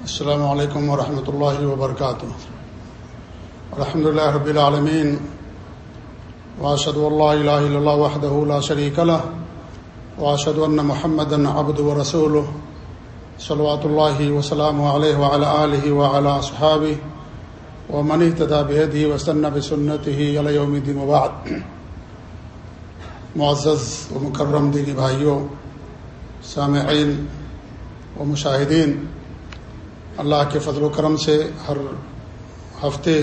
السلام علیکم ورحمۃ اللہ وبرکاتہ۔ الحمد لله رب العالمین۔ واشهد الله لا اله الا الله وحده لا شريك له واشهد ان محمدا عبده ورسوله صلوات الله وسلامه عليه وعلى اله وعلى اصحابه ومن اهتدى بهديه واستنى بسنته الى يوم الدين وبعد۔ معزز و مکرم دینی بھائیوں، سامعین و مشاہدین۔ اللہ کے فضل و کرم سے ہر ہفتے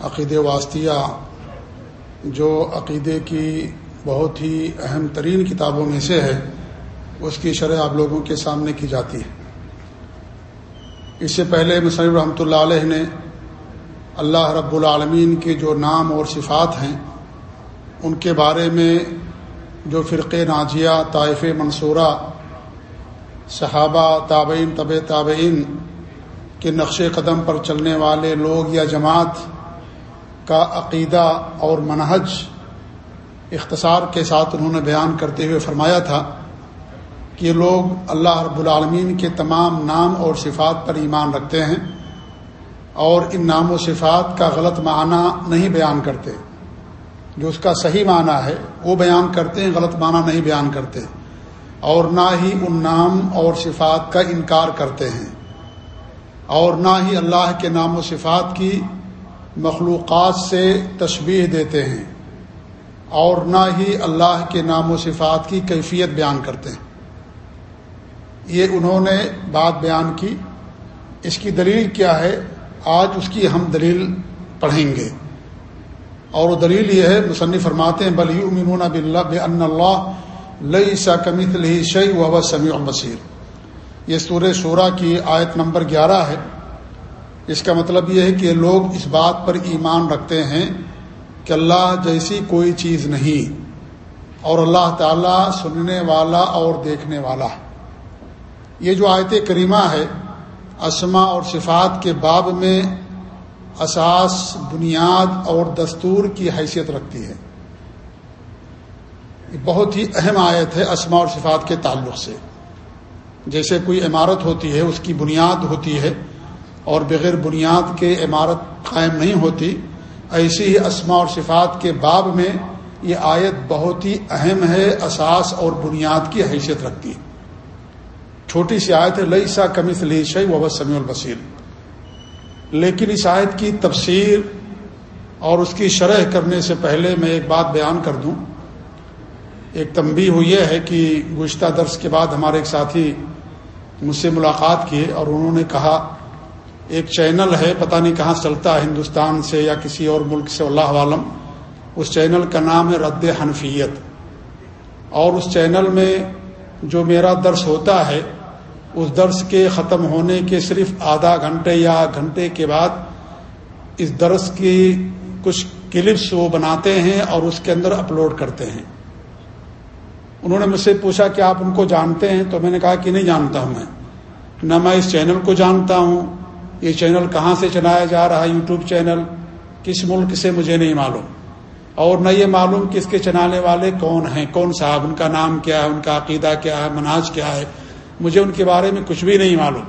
عقید واسطیہ جو عقیدے کی بہت ہی اہم ترین کتابوں میں سے ہے، اس کی شرح آپ لوگوں کے سامنے کی جاتی ہے۔ اس سے پہلے مصنف رحمۃ اللہ علیہ نے اللہ رب العالمین کے جو نام اور صفات ہیں، ان کے بارے میں جو فرق ناجیہ طائف منصورہ، صحابہ، تابعین طب تابعین کہ نقش قدم پر چلنے والے لوگ یا جماعت کا عقیدہ اور منہج اختصار کے ساتھ انہوں نے بیان کرتے ہوئے فرمایا تھا کہ لوگ اللہ رب العالمین کے تمام نام اور صفات پر ایمان رکھتے ہیں اور ان نام و صفات کا غلط معنی نہیں بیان کرتے۔ جو اس کا صحیح معنی ہے، وہ بیان کرتے ہیں، غلط معنی نہیں بیان کرتے۔ اور نہ ہی ان نام اور صفات کا انکار کرتے ہیں۔ اور نہ ہی اللہ کے نام و صفات کی مخلوقات سے تشبیح دیتے ہیں اور نہ ہی اللہ کے نام و صفات کی کیفیت بیان کرتے ہیں۔ یہ انہوں نے بات بیان کی۔ اس کی دلیل کیا ہے؟ آج اس کی ہم دلیل پڑھیں گے۔ اور وہ دلیل یہ ہے، مصنف فرماتے ہیں بلی امین بلّہ بے ان اللہ لئی سا کمیت لہی شعی و سمیع بصیر یہ سورہ شورا کی آیت نمبر گیارہ ہے۔ اس کا مطلب یہ ہے کہ لوگ اس بات پر ایمان رکھتے ہیں کہ اللہ جیسی کوئی چیز نہیں اور اللہ تعالیٰ سننے والا اور دیکھنے والا۔ یہ جو آیت کریمہ ہے اسما اور صفات کے باب میں اساس، بنیاد اور دستور کی حیثیت رکھتی ہے۔ یہ بہت ہی اہم آیت ہے اسما اور صفات کے تعلق سے۔ جیسے کوئی عمارت ہوتی ہے، اس کی بنیاد ہوتی ہے اور بغیر بنیاد کے عمارت قائم نہیں ہوتی، ایسی ہی اسما اور صفات کے باب میں یہ آیت بہت ہی اہم ہے، اساس اور بنیاد کی حیثیت رکھتی ہے۔ چھوٹی سی آیت ہے لئی سا کمس لیشی و سمیع البصیر۔ لیکن اس آیت کی تفسیر اور اس کی شرح کرنے سے پہلے میں ایک بات بیان کر دوں۔ ایک تنبیہ ہوئی یہ ہے کہ گزشتہ درس کے بعد ہمارے ایک ساتھی مجھ سے ملاقات کی اور انہوں نے کہا، ایک چینل ہے، پتہ نہیں کہاں چلتا ہے ہندوستان سے یا کسی اور ملک سے اللہ عالم۔ اس چینل کا نام ہے رد حنفیت۔ اور اس چینل میں جو میرا درس ہوتا ہے، اس درس کے ختم ہونے کے صرف آدھا گھنٹے یا گھنٹے کے بعد اس درس کی کچھ کلپس وہ بناتے ہیں اور اس کے اندر اپلوڈ کرتے ہیں۔ انہوں نے مجھ سے پوچھا کہ آپ ان کو جانتے ہیں؟ تو میں نے کہا کہ نہیں جانتا ہوں میں۔ نہ میں اس چینل کو جانتا ہوں۔ یہ چینل کہاں سے چلایا جا رہا ہے؟ YouTube channel. کس ملک سے؟ مجھے نہیں معلوم۔ اور نہ یہ معلوم کہ اس کے چلانے والے کون ہیں؟ کون صاحب؟ ان کا نام کیا ہے؟ ان کا عقیدہ کیا ہے؟ مناج کیا ہے؟ مجھے ان کے بارے میں کچھ بھی نہیں معلوم۔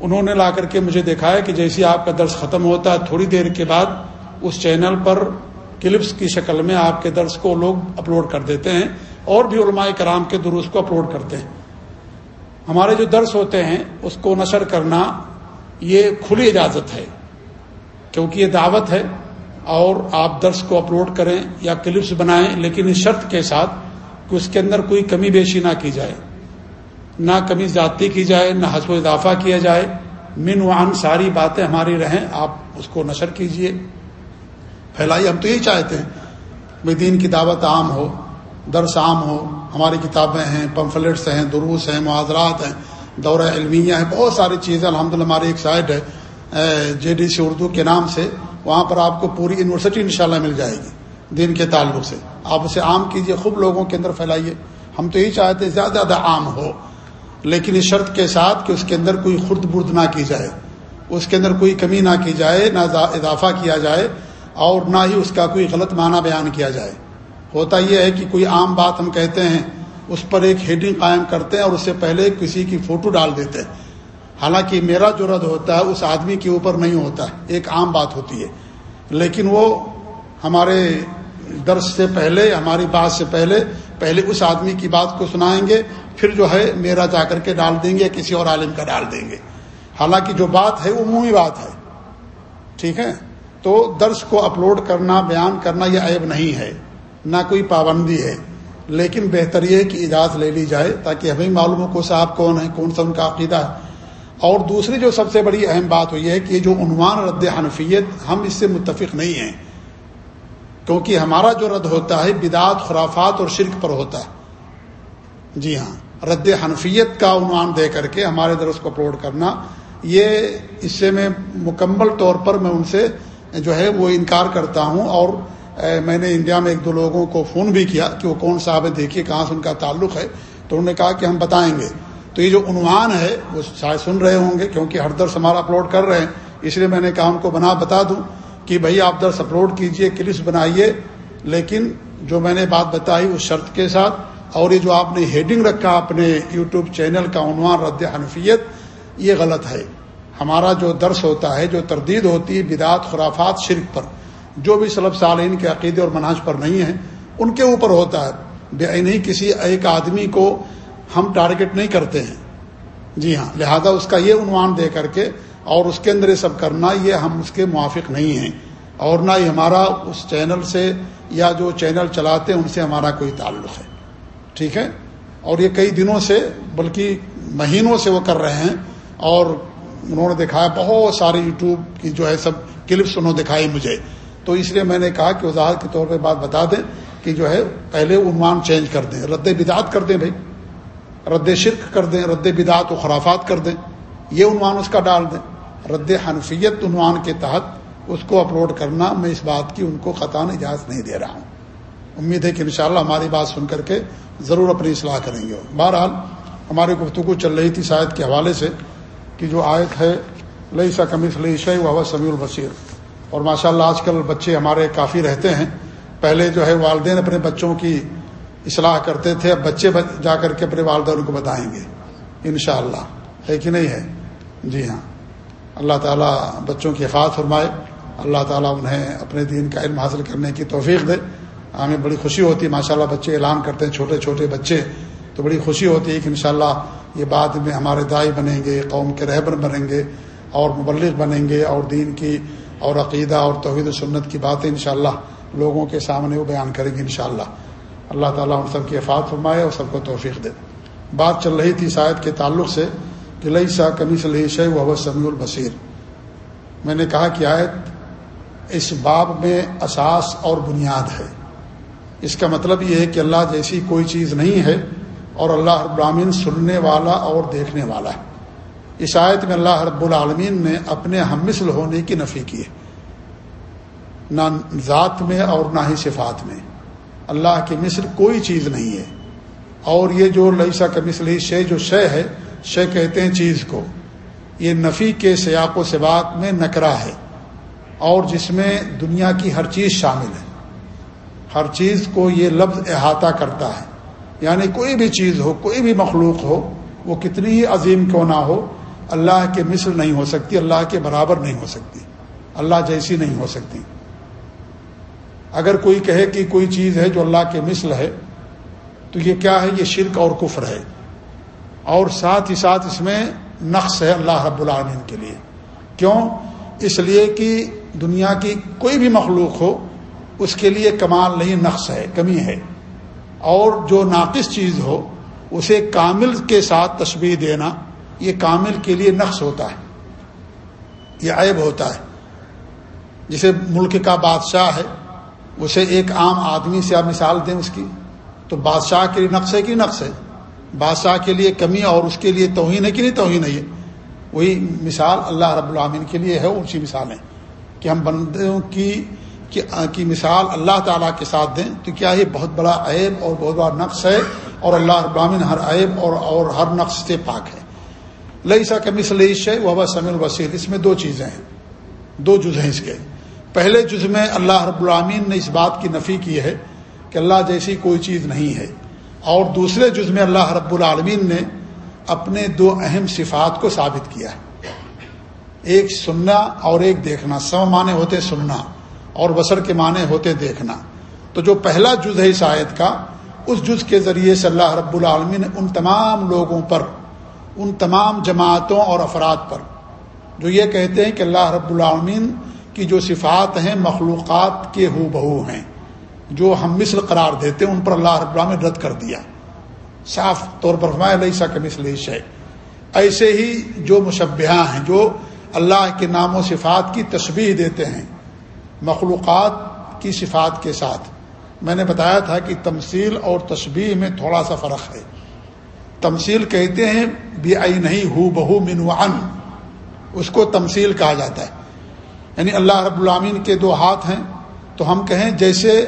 انہوں نے لا کر کے مجھے دکھایا کہ جیسے آپ کا درس ختم ہوتا ہے، تھوڑی دیر کے بعد اس چینل پر کلپس کی شکل میں آپ کے درس کو لوگ اپلوڈ کر دیتے ہیں اور بھی علماء کرام کے درست کو اپلوڈ کرتے ہیں۔ ہمارے جو درس ہوتے ہیں، اس کو نشر کرنا یہ کھلی اجازت ہے، کیونکہ یہ دعوت ہے اور آپ درس کو اپلوڈ کریں یا کلپس بنائیں، لیکن اس شرط کے ساتھ کہ اس کے اندر کوئی کمی بیشی نہ کی جائے۔ نہ کمی ذاتی کی جائے، نہ حسب و اضافہ کیا جائے۔ من وعن ساری باتیں ہماری رہیں، آپ اس کو نشر کیجیے۔ پھیلائیے ہم تو یہی چاہتے ہیں بھائی دین کی دعوت عام ہو، درس عام ہو، ہماری کتابیں ہیں پمفلیٹس ہیں، دروس ہیں معاذرات ہیں، دورہ علمیہ ہیں، بہت ساری چیزیں، الحمدللہ ہماری ایک سائٹ ہے جے ڈی سی اردو کے نام سے، وہاں پر آپ کو پوری یونیورسٹی انشاءاللہ مل جائے گی دین کے تعلق سے۔ آپ اسے عام کیجیے، خوب لوگوں کے اندر پھیلائیے۔ ہم تو یہی چاہتے ہیں زیادہ زیادہ عام ہو، لیکن اس شرط کے ساتھ کہ اس کے اندر کوئی خرد برد نہ کی جائے، اس کے اندر کوئی کمی نہ کی جائے، نہ اضافہ کیا جائے۔ اور نہ ہی اس کا کوئی غلط معنی بیان کیا جائے۔ ہوتا یہ ہے کہ کوئی عام بات ہم کہتے ہیں، اس پر ایک ہیڈنگ قائم کرتے ہیں اور اس سے پہلے کسی کی فوٹو ڈال دیتے ہیں۔ حالانکہ میرا جو رد ہوتا ہے، اس آدمی کے اوپر نہیں ہوتا ہے۔ ایک عام بات ہوتی ہے۔ لیکن وہ ہمارے درس سے پہلے، ہماری بات سے پہلے پہلے اس آدمی کی بات کو سنائیں گے، پھر جو ہے میرا جا کر کے ڈال دیں گے، کسی اور عالم کا ڈال دیں گے۔ حالانکہ جو بات ہے، وہ عمومی بات ہے۔ ٹھیک ہے؟ تو درس کو اپلوڈ کرنا، بیان کرنا یہ عیب نہیں ہے، نہ کوئی پابندی ہے۔ لیکن بہتر یہ کہ اجازت لے لی جائے تاکہ ہمیں معلوم ہو کو صاحب کون ہے کون سا ان کا عقیدہ ہے۔ اور دوسری جو سب سے بڑی اہم بات ہوئی ہے کہ یہ جو عنوان رد حنفیت، ہم اس سے متفق نہیں ہیں۔ کیونکہ ہمارا جو رد ہوتا ہے بدعت خرافات اور شرک پر ہوتا ہے۔ جی ہاں رد حنفیت کا عنوان دے کر کے ہمارے درس کو اپلوڈ کرنا، یہ اس سے میں مکمل طور پر میں ان سے جو ہے وہ انکار کرتا ہوں اور میں نے انڈیا میں ایک دو لوگوں کو فون بھی کیا کہ وہ کون صاحب ہے دیکھیے کہاں سے ان کا تعلق ہے۔ تو انہوں نے کہا کہ ہم بتائیں گے۔ تو یہ جو عنوان ہے، وہ شاید سن رہے ہوں گے کیونکہ ہر درس ہمارا اپلوڈ کر رہے ہیں۔ اس لیے میں نے کہا ان کو بنا بتا دوں کہ بھائی آپ درس اپلوڈ کیجیے، کلپس بنائیے۔ لیکن جو میں نے بات بتائی اس شرط کے ساتھ، اور یہ جو آپ نے ہیڈنگ رکھا اپنے یوٹیوب چینل کا عنوان رد حنفیت، یہ غلط ہے۔ ہمارا جو درس ہوتا ہے، جو تردید ہوتی ہے بدعت خرافات، شرک پر، جو بھی صلب صالین کے عقیدے اور مناج پر نہیں ہیں، ان کے اوپر ہوتا ہے۔ بے نہیں کسی ایک آدمی کو ہم ٹارگٹ نہیں کرتے ہیں۔ جی ہاں لہذا اس کا یہ عنوان دے کر کے اور اس کے اندر یہ سب کرنا، یہ ہم اس کے موافق نہیں ہیں۔ اور نہ ہی ہمارا اس چینل سے یا جو چینل چلاتے ہیں، ان سے ہمارا کوئی تعلق ہے۔ ٹھیک ہے؟ اور یہ کئی دنوں سے، بلکہ مہینوں سے وہ کر رہے ہیں۔ اور انہوں نے دکھایا، بہت سارے یوٹیوب کی جو ہے سب کلپس انہوں نے دکھائی مجھے۔ تو اس لیے میں نے کہا کہ وضاحت کے طور پہ بات بتا دیں کہ جو ہے پہلے عنوان چینج کر دیں۔ رد بدعت کر دیں بھائی۔ رد شرک کر دیں، رد بدعت و خرافات کر دیں۔ یہ عنوان اس کا ڈال دیں۔ رد حنفیت عنوان کے تحت اس کو اپلوڈ کرنا میں اس بات کی ان کو خطان اجازت نہیں دے رہا ہوں۔ امید ہے کہ انشاءاللہ ہماری بات سن کر کے ضرور اپنی اصلاح کریں گے۔ بہرحال ہماری گفتگو چل رہی تھی شاید کے حوالے سے۔ کہ جو آیت ہے لئی سا کمیس لئی شی و سمیع البصیر اور ماشاء اللہ آج کل بچے ہمارے کافی رہتے ہیں۔ پہلے جو ہے والدین اپنے بچوں کی اصلاح کرتے تھے، اب بچے جا کر کے اپنے والدین کو بتائیں گے۔ انشاءاللہ۔ ہے کہ نہیں ہے؟ جی ہاں۔ اللہ تعالیٰ بچوں کی حفاظت فرمائے۔ اللہ تعالیٰ انہیں اپنے دین کا علم حاصل کرنے کی توفیق دے۔ ہمیں بڑی خوشی ہوتی ہے۔ ماشاء اللہ بچے اعلان کرتے ہیں، چھوٹے چھوٹے بچے تو بڑی خوشی ہوتی ہے کہ انشاءاللہ یہ بعد میں ہمارے دائی بنیں گے، قوم کے رہبر بنیں گے اور مبلغ بنیں گے اور دین کی اور عقیدہ اور توحید و سنت کی باتیں انشاءاللہ لوگوں کے سامنے وہ بیان کریں گے انشاءاللہ۔ اللہ تعالیٰ ان سب کی افات فرمائے اور سب کو توفیق دے۔ بات چل رہی تھی شاید کے تعلق سے کہ لئی سا کمی صلی شہ و سمیع البصیر۔ میں نے کہا کہ آیت اس باب میں اساس اور بنیاد ہے۔ اس کا مطلب یہ ہے کہ اللہ جیسی کوئی چیز نہیں ہے اور اللہ ابراہین سننے والا اور دیکھنے والا ہے۔ اس آیت میں اللہ رب العالمین نے اپنے ہم مثل ہونے کی نفی کی ہے۔ نہ ذات میں اور نہ ہی صفات میں۔ اللہ کی مثل کوئی چیز نہیں ہے۔ اور یہ جو لئیسا کا مثل ہی شے جو شے ہے، شے کہتے ہیں چیز کو۔ یہ نفی کے سیاق و سباق میں نکرا ہے۔ اور جس میں دنیا کی ہر چیز شامل ہے۔ ہر چیز کو یہ لفظ احاطہ کرتا ہے۔ یعنی کوئی بھی چیز ہو، کوئی بھی مخلوق ہو، وہ کتنی ہی عظیم کیوں نہ ہو، اللہ کے مثل نہیں ہو سکتی، اللہ کے برابر نہیں ہو سکتی، اللہ جیسی نہیں ہو سکتی۔ اگر کوئی کہے کہ کوئی چیز ہے جو اللہ کے مثل ہے، تو یہ کیا ہے؟ یہ شرک اور کفر ہے۔ اور ساتھ ہی ساتھ اس میں نقص ہے اللہ رب العالمین کے لیے۔ کیوں؟ اس لیے کہ دنیا کی کوئی بھی مخلوق ہو، اس کے لیے کمال نہیں، نقص ہے، کمی ہے۔ اور جو ناقص چیز ہو، اسے کامل کے ساتھ تشبیح دینا، یہ کامل کے لیے نقص ہوتا ہے، یہ عیب ہوتا ہے۔ جسے ملک کا بادشاہ ہے، اسے ایک عام آدمی سے آپ مثال دیں اس کی، تو بادشاہ کے لیے نقص ہے کہ نقص ہے؟ بادشاہ کے لیے کمی اور اس کے لیے توہین ہے کہ نہیں توہین ہے وہی مثال اللہ رب العامن کے لیے ہے اونچی مثالیں کہ ہم بندوں کی کی مثال اللہ تعالیٰ کے ساتھ دیں تو کیا یہ بہت بڑا عیب اور بہت بڑا نقص ہے اور اللہ ابراہین ہر عیب اور اور ہر نقص سے پاک ہے۔ لئی سا کمی سلیش ہے وہ سمی الوسیل اس میں دو چیزیں ہیں، دو جز ہیں اس کے۔ پہلے جز میں اللہ رب العامین نے اس بات کی نفی کی ہے کہ اللہ جیسی کوئی چیز نہیں ہے۔ اور دوسرے جز میں اللہ رب العالمین نے اپنے دو اہم صفات کو ثابت کیا ہے۔ ایک سننا اور ایک دیکھنا سو معنی ہوتے سننا۔ اور بسر کے معنی ہوتے دیکھنا۔ تو جو پہلا جز ہے اس آیت کا، اس جز کے ذریعے سے اللہ رب العالمین نے ان تمام لوگوں پر، ان تمام جماعتوں اور افراد پر، جو یہ کہتے ہیں کہ اللہ رب العالمین کی جو صفات ہیں، مخلوقات کے ہو بہو ہیں۔ جو ہم مثل قرار دیتے ہیں، ان پر اللہ رب العالمین رد کر دیا۔ صاف طور پر فرمایا علیہ سا مثل ہے ایسے ہی جو مشبہ ہیں، جو اللہ کے نام و صفات کی تشبیح دیتے ہیں مخلوقات کی صفات کے ساتھ۔ میں نے بتایا تھا کہ تمثیل اور تشبیح میں تھوڑا سا فرق ہے۔ تمثیل کہتے ہیں، بی آئی نہیں، ہو بہو ان اس کو تمثیل کہا جاتا ہے۔ یعنی اللہ رب العامین کے دو ہاتھ ہیں۔ تو ہم کہیں جیسے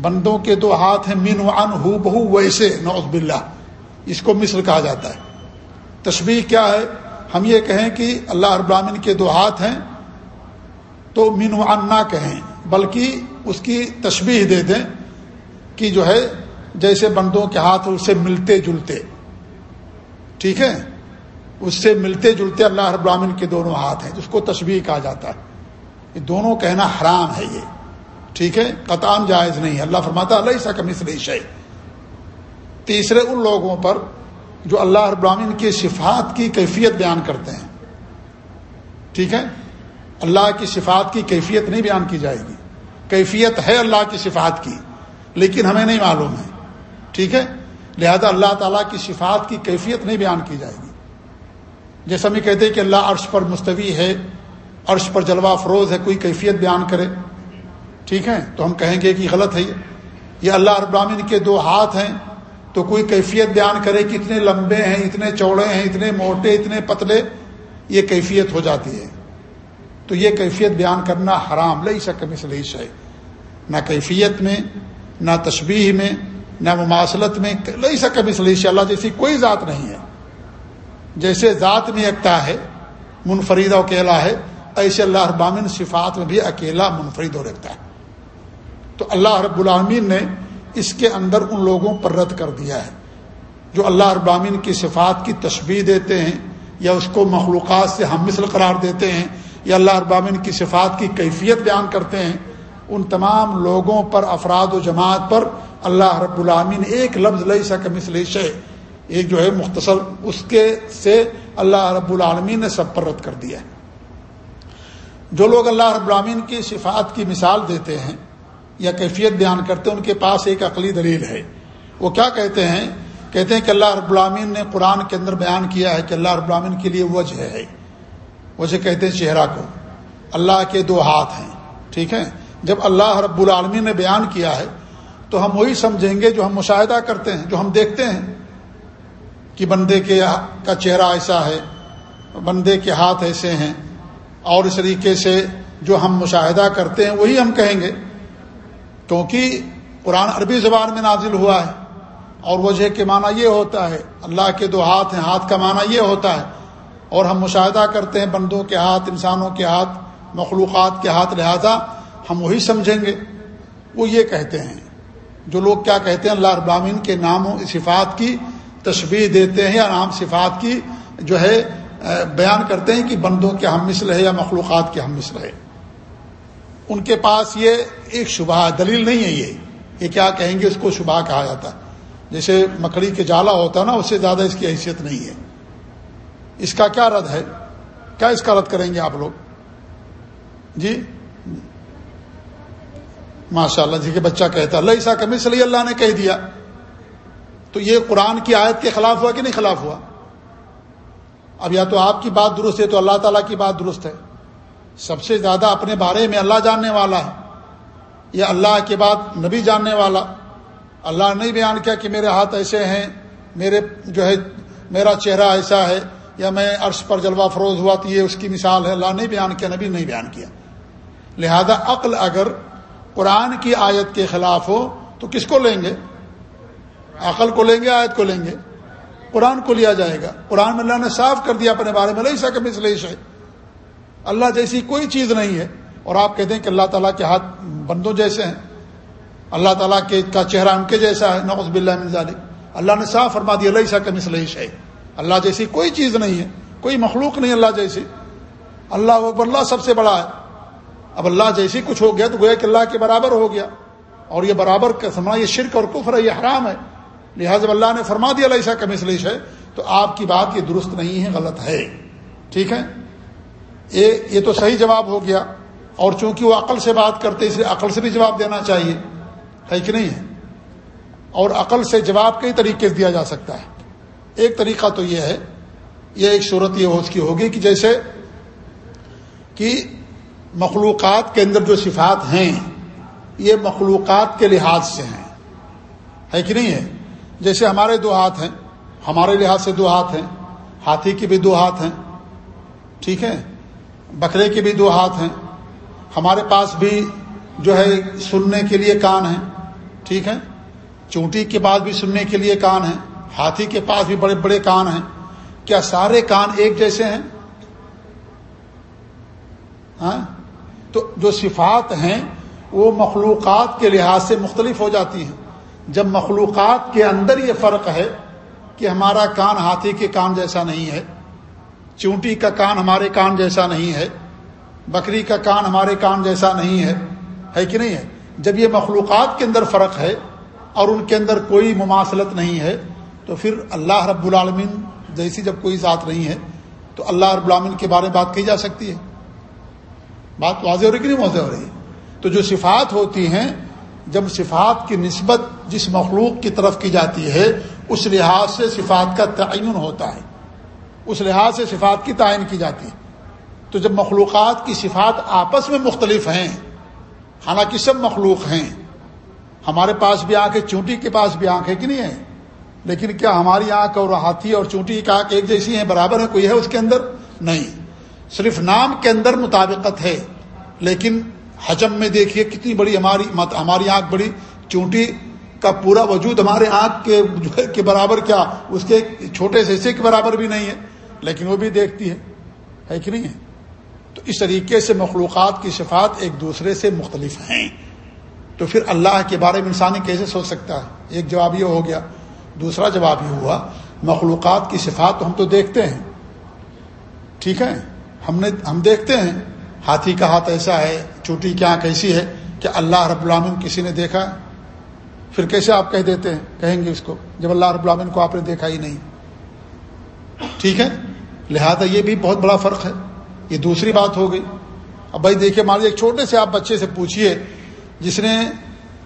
بندوں کے دو ہاتھ ہیں من ان ہو بہو ویسے نوز باللہ۔ اس کو مصر کہا جاتا ہے۔ تشبیح کیا ہے؟ ہم یہ کہیں کہ اللہ رب العامین کے دو ہاتھ ہیں۔ تو من ان نہ کہیں، بلکہ اس کی تشبیح دے دیں کہ جو ہے جیسے بندوں کے ہاتھ اس سے ملتے جلتے۔ ٹھیک ہے؟ اس سے ملتے جلتے اللہ رب العالمین کے دونوں ہاتھ ہیں اس کو تشبیح کہا جاتا ہے۔ یہ دونوں کہنا حرام ہے یہ۔ ٹھیک ہے؟ قطام جائز نہیں ہے۔ اللہ فرماتا اللہ سا کم شے تیسرے ان لوگوں پر جو اللہ رب العالمین کی صفات کی کیفیت بیان کرتے ہیں۔ ٹھیک ہے؟ اللہ کی صفات کی کیفیت نہیں بیان کی جائے گی۔ کیفیت ہے اللہ کی صفات کی، لیکن ہمیں نہیں معلوم ہے۔ ٹھیک ہے؟ لہذا اللہ تعالیٰ کی صفات کی کیفیت نہیں بیان کی جائے گی۔ جیسا میں کہتے ہیں کہ اللہ عرش پر مستوی ہے، عرش پر جلوہ فروز ہے، کوئی کیفیت بیان کرے۔ ٹھیک ہے؟ تو ہم کہیں گے کہ غلط ہے۔ یہ اللہ ابراہین کے دو ہاتھ ہیں، تو کوئی کیفیت بیان کرے کہ اتنے لمبے ہیں، اتنے چوڑے ہیں، اتنے موٹے، اتنے پتلے، یہ کیفیت ہو جاتی ہے۔ تو یہ کیفیت بیان کرنا حرام لئی سک مثلیش ہے نہ کیفیت میں، نہ تشبیح میں، نہ مماثلت میں لئی سک مثلیش اللہ جیسی کوئی ذات نہیں ہے۔ جیسے ذات میں اکتا ہے، منفرد و اکیلا ہے، ایسے اللہ ابامن صفات میں بھی اکیلا، منفرد و رکھتا ہے۔ تو اللہ رب العامین نے اس کے اندر ان لوگوں پر رد کر دیا ہے۔ جو اللہ ابامین کی صفات کی تشبیح دیتے ہیں یا اس کو مخلوقات سے ہم مثل قرار دیتے ہیں یا اللہ ابامن کی صفات کی کیفیت بیان کرتے ہیں، ان تمام لوگوں پر، افراد و جماعت پر اللہ رب العامین ایک لفظ لئی سک مثل شے، ایک جو ہے مختصر، اس کے سے اللہ رب العالمین نے سب پر رد کر دیا ہے۔ جو لوگ اللہ رب العالمین کی صفات کی مثال دیتے ہیں یا کیفیت بیان کرتے ہیں، ان کے پاس ایک عقلی دلیل ہے۔ وہ کیا کہتے ہیں؟ کہتے ہیں کہ اللہ رب العامین نے قرآن کے اندر بیان کیا ہے کہ اللہ رب العالمین کے لیے وجہ ہے۔ وجہ کہتے ہیں چہرہ کو۔ اللہ کے دو ہاتھ ہیں، ٹھیک ہے؟ جب اللہ رب العالمین نے بیان کیا ہے، تو ہم وہی سمجھیں گے جو ہم مشاہدہ کرتے ہیں، جو ہم دیکھتے ہیں کہ بندے کے کا چہرہ ایسا ہے، بندے کے ہاتھ ایسے ہیں، اور اس طریقے سے جو ہم مشاہدہ کرتے ہیں، وہی ہم کہیں گے۔ کیونکہ قرآن عربی زبان میں نازل ہوا ہے، اور وجہ کے معنی یہ ہوتا ہے، اللہ کے دو ہاتھ ہیں، ہاتھ کا معنی یہ ہوتا ہے اور ہم مشاہدہ کرتے ہیں بندوں کے ہاتھ، انسانوں کے ہاتھ، مخلوقات کے ہاتھ، لہذا ہم وہی سمجھیں گے۔ وہ یہ کہتے ہیں۔ جو لوگ کیا کہتے ہیں؟ اللہ ابامین کے ناموں، صفات کی تشبیح دیتے ہیں یا نام صفات کی جو ہے بیان کرتے ہیں کہ بندوں کے ہم مثل ہے یا مخلوقات کے ہم مثل ہے ان کے پاس یہ ایک شبہ، دلیل نہیں ہے یہ۔ یہ کیا کہیں گے؟ اس کو شبہ کہا جاتا ہے۔ جیسے مکڑی کے جالا ہوتا ہے نا، اس سے زیادہ اس کی حیثیت نہیں ہے۔ اس کا کیا رد ہے؟ کیا اس کا رد کریں گے آپ لوگ؟ جی؟ ماشاء اللہ جی کہ بچہ کہتا اللہ عیسا کمی صلی اللہ نے کہہ دیا. تو یہ قرآن کی آیت کے خلاف ہوا کہ نہیں خلاف ہوا؟ اب یا تو آپ کی بات درست ہے تو اللہ تعالیٰ کی بات درست ہے۔ سب سے زیادہ اپنے بارے میں اللہ جاننے والا ہے، یا اللہ کے بعد نبی جاننے والا۔ اللہ نے بیان کیا کہ میرے ہاتھ ایسے ہیں، میرے جو ہے، میرا چہرہ ایسا ہے یا میں عرش پر جلوہ فروز ہوا تو یہ اس کی مثال ہے، اللہ نے بیان کیا، نبی نہیں بیان کیا۔ لہذا عقل اگر قرآن کی آیت کے خلاف ہو تو کس کو لیں گے؟ عقل کو لیں گے، آیت کو لیں گے؟ قرآن کو لیا جائے گا۔ قرآن میں اللہ نے صاف کر دیا اپنے بارے میں، لئی سکے مسلش ہے اللہ جیسی کوئی چیز نہیں ہے۔ اور آپ کہتے ہیں کہ اللہ تعالیٰ کے ہاتھ بندوں جیسے ہیں۔ اللہ تعالیٰ کے کا چہرہ ان کے جیسا ہے نوز بلّہ ظالم اللہ نے صاف فرما دیا، لئی سکے مسلش ہے اللہ جیسی کوئی چیز نہیں ہے، کوئی مخلوق نہیں اللہ جیسی۔ اللہ اکبر، اللہ سب سے بڑا ہے۔ اب اللہ جیسی کچھ ہو گیا تو گویا کہ اللہ کے برابر ہو گیا۔ اور یہ برابر سمجھنا، یہ شرک اور کفر ہے، یہ حرام ہے۔ لہٰذا اللہ نے فرما دیا اللہ ایسا کمسلش ہے تو آپ کی بات یہ درست نہیں ہے، غلط ہے۔ ٹھیک ہے؟ یہ تو صحیح جواب ہو گیا۔ اور چونکہ وہ عقل سے بات کرتے اس لیے عقل سے بھی جواب دینا چاہیے۔ ہے کہ نہیں ہے؟ اور عقل سے جواب کئی طریقے سے دیا جا سکتا ہے۔ ایک طریقہ تو یہ ہے، یہ ایک صورت یہ اس کی ہوگی کہ جیسے کہ مخلوقات کے اندر جو صفات ہیں، یہ مخلوقات کے لحاظ سے ہیں۔ ہے کہ نہیں ہے؟ جیسے ہمارے دو ہاتھ ہیں، ہمارے لحاظ سے دو ہاتھ ہیں، ہاتھی کے بھی دو ہاتھ ہیں، ٹھیک ہے؟ بکرے کے بھی دو ہاتھ ہیں۔ ہمارے پاس بھی جو ہے سننے کے لیے کان ہیں، ٹھیک ہے؟ چونٹی کے پاس بھی سننے کے لیے کان ہیں۔ ہاتھی کے پاس بھی بڑے بڑے کان ہیں۔ کیا سارے کان ایک جیسے ہیں؟ ہاں؟ تو جو صفات ہیں، وہ مخلوقات کے لحاظ سے مختلف ہو جاتی ہیں۔ جب مخلوقات کے اندر یہ فرق ہے کہ ہمارا کان ہاتھی کے کان جیسا نہیں ہے، چونٹی کا کان ہمارے کان جیسا نہیں ہے، بکری کا کان ہمارے کان جیسا نہیں ہے ہے کہ نہیں ہے؟ جب یہ مخلوقات کے اندر فرق ہے اور ان کے اندر کوئی مماثلت نہیں ہے تو پھر اللہ رب العالمین جیسی جب کوئی ذات نہیں ہے، تو اللہ رب العالمین کے بارے میں بات کی جا سکتی ہے۔ بات واضح ہو رہی کہ نہیں واضح ہو رہی تو جو صفات ہوتی ہیں، جب صفات کی نسبت جس مخلوق کی طرف کی جاتی ہے، اس لحاظ سے صفات کا تعین ہوتا ہے۔ اس لحاظ سے صفات کی تعین کی جاتی ہے۔ تو جب مخلوقات کی صفات آپس میں مختلف ہیں، حالانکہ سب مخلوق ہیں، ہمارے پاس بھی آنکھ ہے چونٹی کے پاس بھی آنکھ ہے کہ نہیں ہے لیکن کیا ہماری آنکھ اور ہاتھی اور چونٹی کی آنکھ ایک جیسی ہیں؟ برابر ہے کوئی ہے اس کے اندر؟ نہیں۔ صرف نام کے اندر مطابقت ہے۔ لیکن حجم میں دیکھیے کتنی بڑی ہماری ہماری آنکھ بڑی، چونٹی کا پورا وجود ہمارے آنکھ کے کے برابر کیا؟ اس کے چھوٹے سے حصے کے برابر بھی نہیں ہے، لیکن وہ بھی دیکھتی ہے۔ ہے کہ نہیں ہے؟ تو اس طریقے سے مخلوقات کی صفات ایک دوسرے سے مختلف ہیں۔ تو پھر اللہ کے بارے میں انسانی کیسے سوچ سکتا ہے؟ ایک جواب یہ ہو گیا۔ دوسرا جواب یہ ہوا، مخلوقات کی صفات تو ہم تو دیکھتے ہیں۔ ٹھیک ہے؟ ہم نے، ہم دیکھتے ہیں۔ ہاتھی کا ہاتھ ایسا ہے، چوٹی کیا کیسی ہے کہ اللہ رب العامن کسی نے دیکھا۔ پھر کیسے آپ کہہ دیتے ہیں؟ کہیں گے اس کو، جب اللہ رب العامن کو آپ نے دیکھا ہی نہیں۔ ٹھیک ہے؟ لہذا یہ بھی بہت بڑا فرق ہے۔ یہ دوسری بات ہو گئی۔ اب بھائی دیکھیے، مان لیجیے ایک چھوٹے سے آپ بچے سے پوچھیے جس نے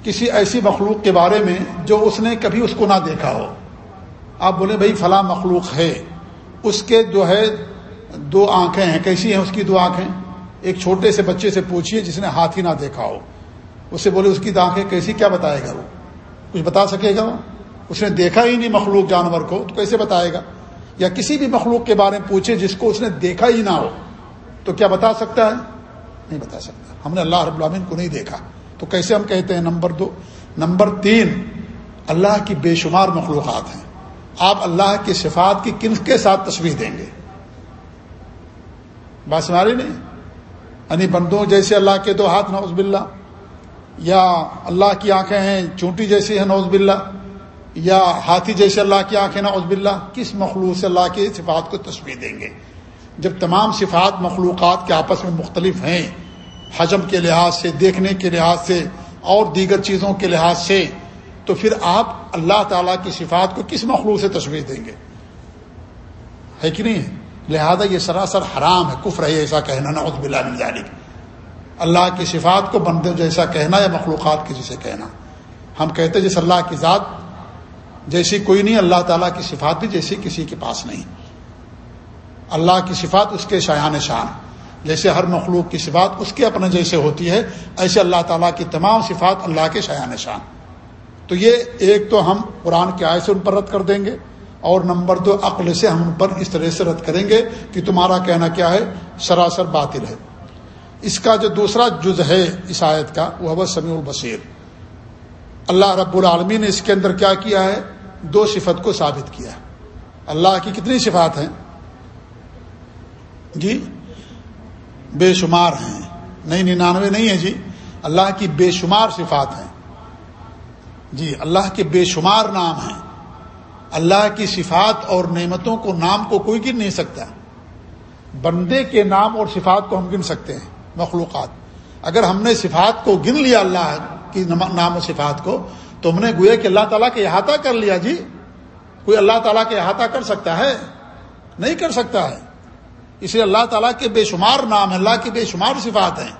کسی ایسی مخلوق کے بارے میں جو اس نے کبھی اس کو نہ دیکھا ہو۔ آپ بولے بھائی فلاں مخلوق ہے۔ اس کے جو ہے دو آنکھیں ہیں۔ کیسی ہیں اس کی دو آنکھیں؟ ایک چھوٹے سے بچے سے پوچھیے جس نے ہاتھی نہ دیکھا ہو۔ اس سے بولے اس کی آنکھیں کیسی؟ کیا بتائے گا وہ؟ کچھ بتا سکے گا وہ؟ اس نے دیکھا ہی نہیں مخلوق جانور کو، تو کیسے بتائے گا؟ یا کسی بھی مخلوق کے بارے میں پوچھے جس کو اس نے دیکھا ہی نہ ہو۔ تو کیا بتا سکتا ہے؟ نہیں بتا سکتا۔ ہم نے اللہ رب العالمین کو نہیں دیکھا۔ تو کیسے ہم کہتے ہیں نمبر دو؟ نمبر تین، اللہ کی بے شمار مخلوقات ہیں۔ آپ اللہ کی صفات کی کن کے ساتھ تصویر دیں گے؟ بات سماری نہیں؟ یعنی بندوں جیسے اللہ کے دو ہاتھ نوز باللہ، یا اللہ کی آنکھیں ہیں، چونٹی جیسی ہے نوز باللہ، یا ہاتھی جیسے اللہ کی آنکھیں نوز باللہ، کس مخلوق سے اللہ کی صفات کو تصویر دیں گے؟ جب تمام صفات، مخلوقات کے آپس میں مختلف ہیں حجم کے لحاظ سے، دیکھنے کے لحاظ سے اور دیگر چیزوں کے لحاظ سے، تو پھر آپ اللہ تعالیٰ کی صفات کو کس مخلوق سے تصویر دیں گے؟ ہے کہ نہیں؟ لہذا یہ سراسر حرام ہے، کفر ہے ایسا کہنا، نعوذ باللہ من ذالک۔ اللہ کی صفات کو بندے جیسا کہنا یا مخلوقات کی جسے کہنا؟ ہم کہتے جیسے اللہ کی ذات جیسی کوئی نہیں، اللہ تعالیٰ کی صفات بھی جیسی کسی کے پاس نہیں۔ اللہ کی صفات اس کے شایان شان۔ جیسے ہر مخلوق کی صفات اس کے اپنے جیسے ہوتی ہے، ایسے اللہ تعالیٰ کی تمام صفات اللہ کے شایان شان تو یہ ایک تو ہم قرآن کے آئے سے ان پر رد کر دیں گے اور نمبر دو، عقل سے ہم ان پر اس طرح سے رد کریں گے کہ تمہارا کہنا کیا ہے، سراسر باطل ہے۔ اس کا جو دوسرا جز ہے اس آیت کا، وہ سمیع البصیر۔ اللہ رب العالمین نے اس کے اندر کیا کیا ہے؟ دو صفت کو ثابت کیا ہے۔ اللہ کی کتنی صفات ہیں؟ جی؟ بے شمار ہیں۔ نہیں، ننانوے نہیں ہے جی۔ اللہ کی بے شمار صفات ہیں۔ جی اللہ کے بے شمار نام ہیں۔ اللہ کی صفات اور نعمتوں کو نام کو کوئی گن نہیں سکتا۔ بندے کے نام اور صفات کو ہم گن سکتے ہیں، مخلوقات۔ اگر ہم نے صفات کو گن لیا اللہ کی نام و صفات کو، تو ہم نے گویا کہ اللہ تعالیٰ کے احاطہ کر لیا جی۔ کوئی اللہ تعالیٰ کے احاطہ کر سکتا ہے؟ نہیں کر سکتا ہے۔ اس لیے اللہ تعالیٰ کے بے شمار نام ہیں، اللہ کی بے شمار صفات ہیں۔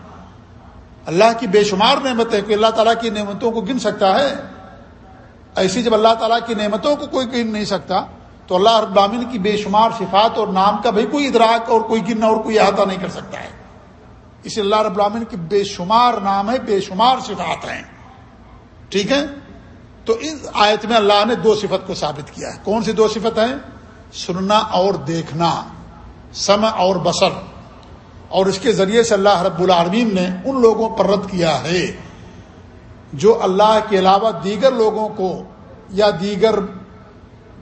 اللہ کی بے شمار نعمتیں کوئی اللہ تعالیٰ کی نعمتوں کو گن سکتا ہے۔ ایسی جب اللہ تعالیٰ کی نعمتوں کو کوئی گن نہیں سکتا، تو اللہ ابامن کی بے شمار صفات اور نام کا بھی کوئی ادراک اور کوئی گننا اور کوئی احاطہ نہیں کر سکتا ہے۔ اس لیے اللہ رب العالمین کی بے شمار نام ہے بے شمار صفات ہیں۔ ٹھیک ہے؟ تو اس آیت میں اللہ نے دو صفت کو ثابت کیا ہے۔ کون سی دو صفت ہیں؟ سننا اور دیکھنا۔ سم اور بسر اور اس کے ذریعے سے اللہ رب العالمین نے ان لوگوں پر رد کیا ہے جو اللہ کے علاوہ دیگر لوگوں کو یا دیگر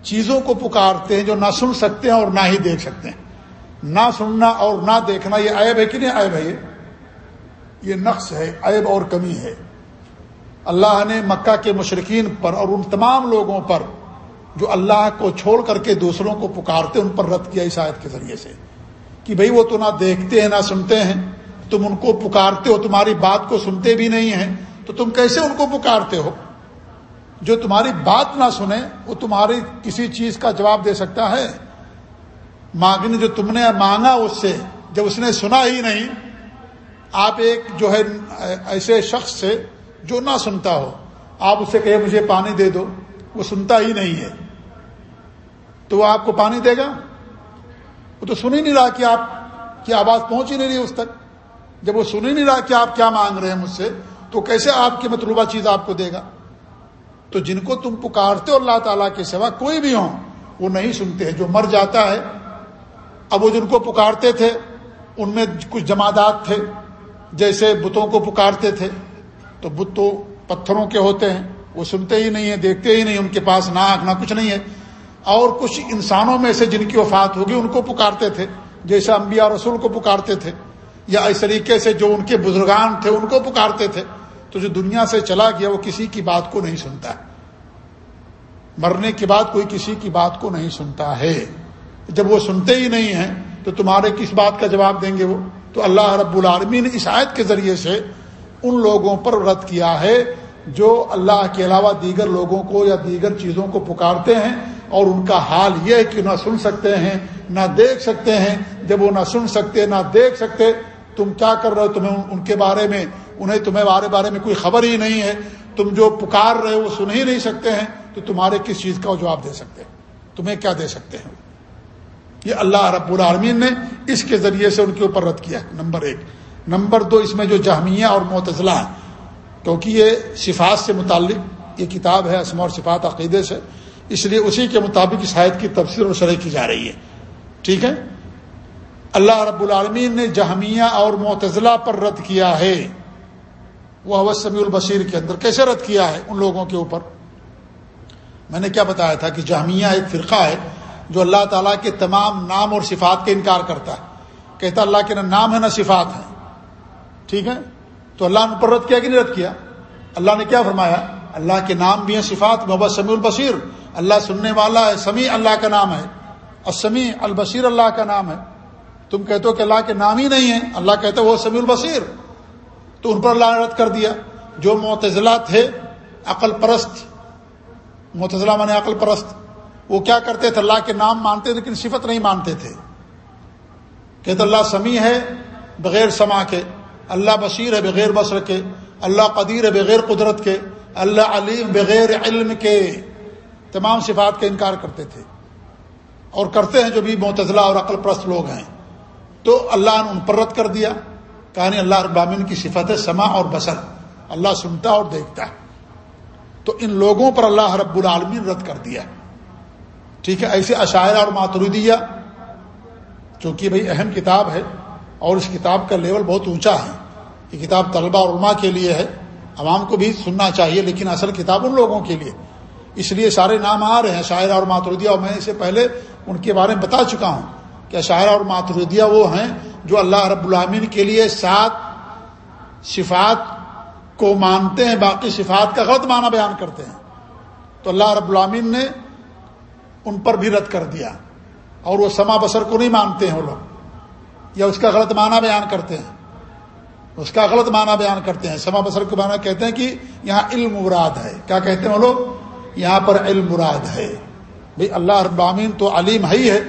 چیزوں کو پکارتے ہیں جو نہ سن سکتے ہیں اور نہ ہی دیکھ سکتے ہیں۔ نہ سننا اور نہ دیکھنا، یہ عیب ہے کہ نہیں عیب ہے یہ؟ یہ نقص ہے، عیب اور کمی ہے۔ اللہ نے مکہ کے مشرقین پر اور ان تمام لوگوں پر جو اللہ کو چھوڑ کر کے دوسروں کو پکارتے ان پر رد کیا اس آیت کے ذریعے سے کہ بھئی وہ تو نہ دیکھتے ہیں، نہ سنتے ہیں، تم ان کو پکارتے ہو، تمہاری بات کو سنتے بھی نہیں ہیں، تو تم کیسے ان کو پکارتے ہو؟ جو تمہاری بات نہ سنے وہ تمہاری کسی چیز کا جواب دے سکتا ہے۔ مانگنے جو تم نے مانگا اس سے، جب اس نے سنا ہی نہیں، آپ ایک جو ہے ایسے شخص سے جو نہ سنتا ہو، آپ اسے کہے، مجھے پانی دے دو، وہ سنتا ہی نہیں ہے۔ تو وہ آپ کو پانی دے گا؟ وہ تو سن ہی نہیں رہا کہ آپ کی آواز پہنچ ہی نہیں رہی اس تک۔ جب وہ سن ہی نہیں رہا کہ آپ کیا مانگ رہے ہیں مجھ سے، تو کیسے آپ کی مطلوبہ چیز آپ کو دے گا؟ تو جن کو تم پکارتے ہو اللہ تعالیٰ کے سوا کوئی بھی ہوں، وہ نہیں سنتے ہیں۔ جو مر جاتا ہے، اب وہ جن کو پکارتے تھے، ان میں کچھ جمادات تھے، جیسے بتوں کو پکارتے تھے، تو بت تو پتھروں کے ہوتے ہیں۔ وہ سنتے ہی نہیں ہیں، دیکھتے ہی نہیں، ان کے پاس نہ آنکھ، نہ کچھ نہیں ہے۔ اور کچھ انسانوں میں سے جن کی وفات ہوگی، ان کو پکارتے تھے۔ جیسے انبیاء رسول کو پکارتے تھے۔ یا اس طریقے سے جو ان کے بزرگان تھے، ان کو پکارتے تھے۔ تو جو دنیا سے چلا گیا، وہ کسی کی بات کو نہیں سنتا۔ مرنے کے بعد کوئی کسی کی بات کو نہیں سنتا ہے۔ جب وہ سنتے ہی نہیں ہیں، تو تمہارے کس بات کا جواب دیں گے وہ؟ تو اللہ رب العالمین نے اس آیت کے ذریعے سے ان لوگوں پر رد کیا ہے، جو اللہ کے علاوہ دیگر لوگوں کو یا دیگر چیزوں کو پکارتے ہیں۔ اور ان کا حال یہ ہے کہ نہ سن سکتے ہیں، نہ دیکھ سکتے ہیں۔ جب وہ نہ سن سکتے، نہ دیکھ سکتے، تم کیا کر رہے ہو؟ تمہیں ان کے بارے میں، انہیں تمہیں بارے بارے میں کوئی خبر ہی نہیں ہے۔ تم جو پکار رہے ہو، وہ سن ہی نہیں سکتے ہیں۔ تو تمہارے کس چیز کا جواب دے سکتے ہیں؟ تمہیں کیا دے سکتے ہیں؟ یہ اللہ رب العالمین نے اس کے ذریعے سے ان کے اوپر رد کیا۔ نمبر ایک۔ نمبر دو، اس میں جو جہمیہ اور معتزلہ ہیں، کیونکہ یہ صفات سے متعلق، یہ کتاب ہے اسم اور صفات عقیدے سے۔ اس لیے اسی کے مطابق اس حید کی تفسیر و شرح کی جا رہی ہے۔ ٹھیک ہے؟ اللہ رب العالمین نے جہمیہ اور معتزلہ پر رد کیا ہے۔ وہ سمیع البشیر کے اندر۔ کیسے رد کیا ہے ان لوگوں کے اوپر؟ میں نے کیا بتایا تھا کہ جہمیہ ایک فرقہ ہے جو اللہ تعالیٰ کے تمام نام اور صفات کے انکار کرتا ہے۔ کہتا اللہ کے نہ نام ہے نہ صفات ہیں۔ ٹھیک ہے؟ تو اللہ نے پر رد کیا کہ نہیں رد کیا؟ اللہ نے کیا فرمایا؟ اللہ کے نام بھی ہیں صفات محبت سمیع البصیر۔ اللہ سننے والا ہے، سمیع اللہ کا نام ہے۔ اور سمیع البصیر اللہ کا نام ہے۔ تم کہتے ہو کہ اللہ کے نام ہی نہیں ہے اللہ کہتے وہ سمیع البصیر۔ تو ان پر اللہ رد کر دیا۔ جو معتزلہ تھے، عقل پرست۔ معتزلہ مانے عقل پرست۔ وہ کیا کرتے تھے؟ اللہ کے نام مانتے، لیکن صفت نہیں مانتے تھے۔ کہتے اللہ سمیع ہے، بغیر سما کے۔ اللہ بصیر ہے، بغیر بصر کے۔ اللہ قدیر ہے، بغیر قدرت کے۔ اللہ علیم بغیر علم کے تمام صفات کا انکار کرتے تھے اور کرتے ہیں جو بھی معتزلہ اور عقل پرست لوگ ہیں۔ تو اللہ نے ان پر رد کر دیا۔ کہانی اللہ ابامین کی صفت ہے سما اور بسر اللہ سنتا اور دیکھتا ہے۔ تو ان لوگوں پر اللہ رب العالمین رد کر دیا۔ ٹھیک ہے، ایسے عشاعرہ اور ماتردیہ چونکہ بھائی اہم کتاب ہے اور اس کتاب کا لیول بہت اونچا ہے۔ یہ کتاب طلبہ اور علماء کے لیے ہے۔ عوام کو بھی سننا چاہیے، لیکن اصل کتاب ان لوگوں کے لیے۔ اس لیے سارے نام آ رہے ہیں شاعرہ اور ماتردیہ اور میں اس سے پہلے ان کے بارے میں بتا چکا ہوں کہ شاعرہ اور ماتردیہ وہ ہیں جو اللہ رب العامین کے لیے سات صفات کو مانتے ہیں، باقی صفات کا غلط معنی بیان کرتے ہیں۔ تو اللہ رب العامین نے ان پر بھی رد کر دیا اور وہ سما بسر کو نہیں مانتے ہیں وہ لوگ، یا اس کا غلط معنی بیان کرتے ہیں۔ اس کا غلط معنی بیان کرتے ہیں۔ سما بسر کو معنی کہتے ہیں کہ یہاں علم مراد ہے۔ کیا کہتے ہیں وہ لوگ؟ یہاں پر علم مراد ہے۔ بھائی اللہ ابامین تو علیم ہی ہے۔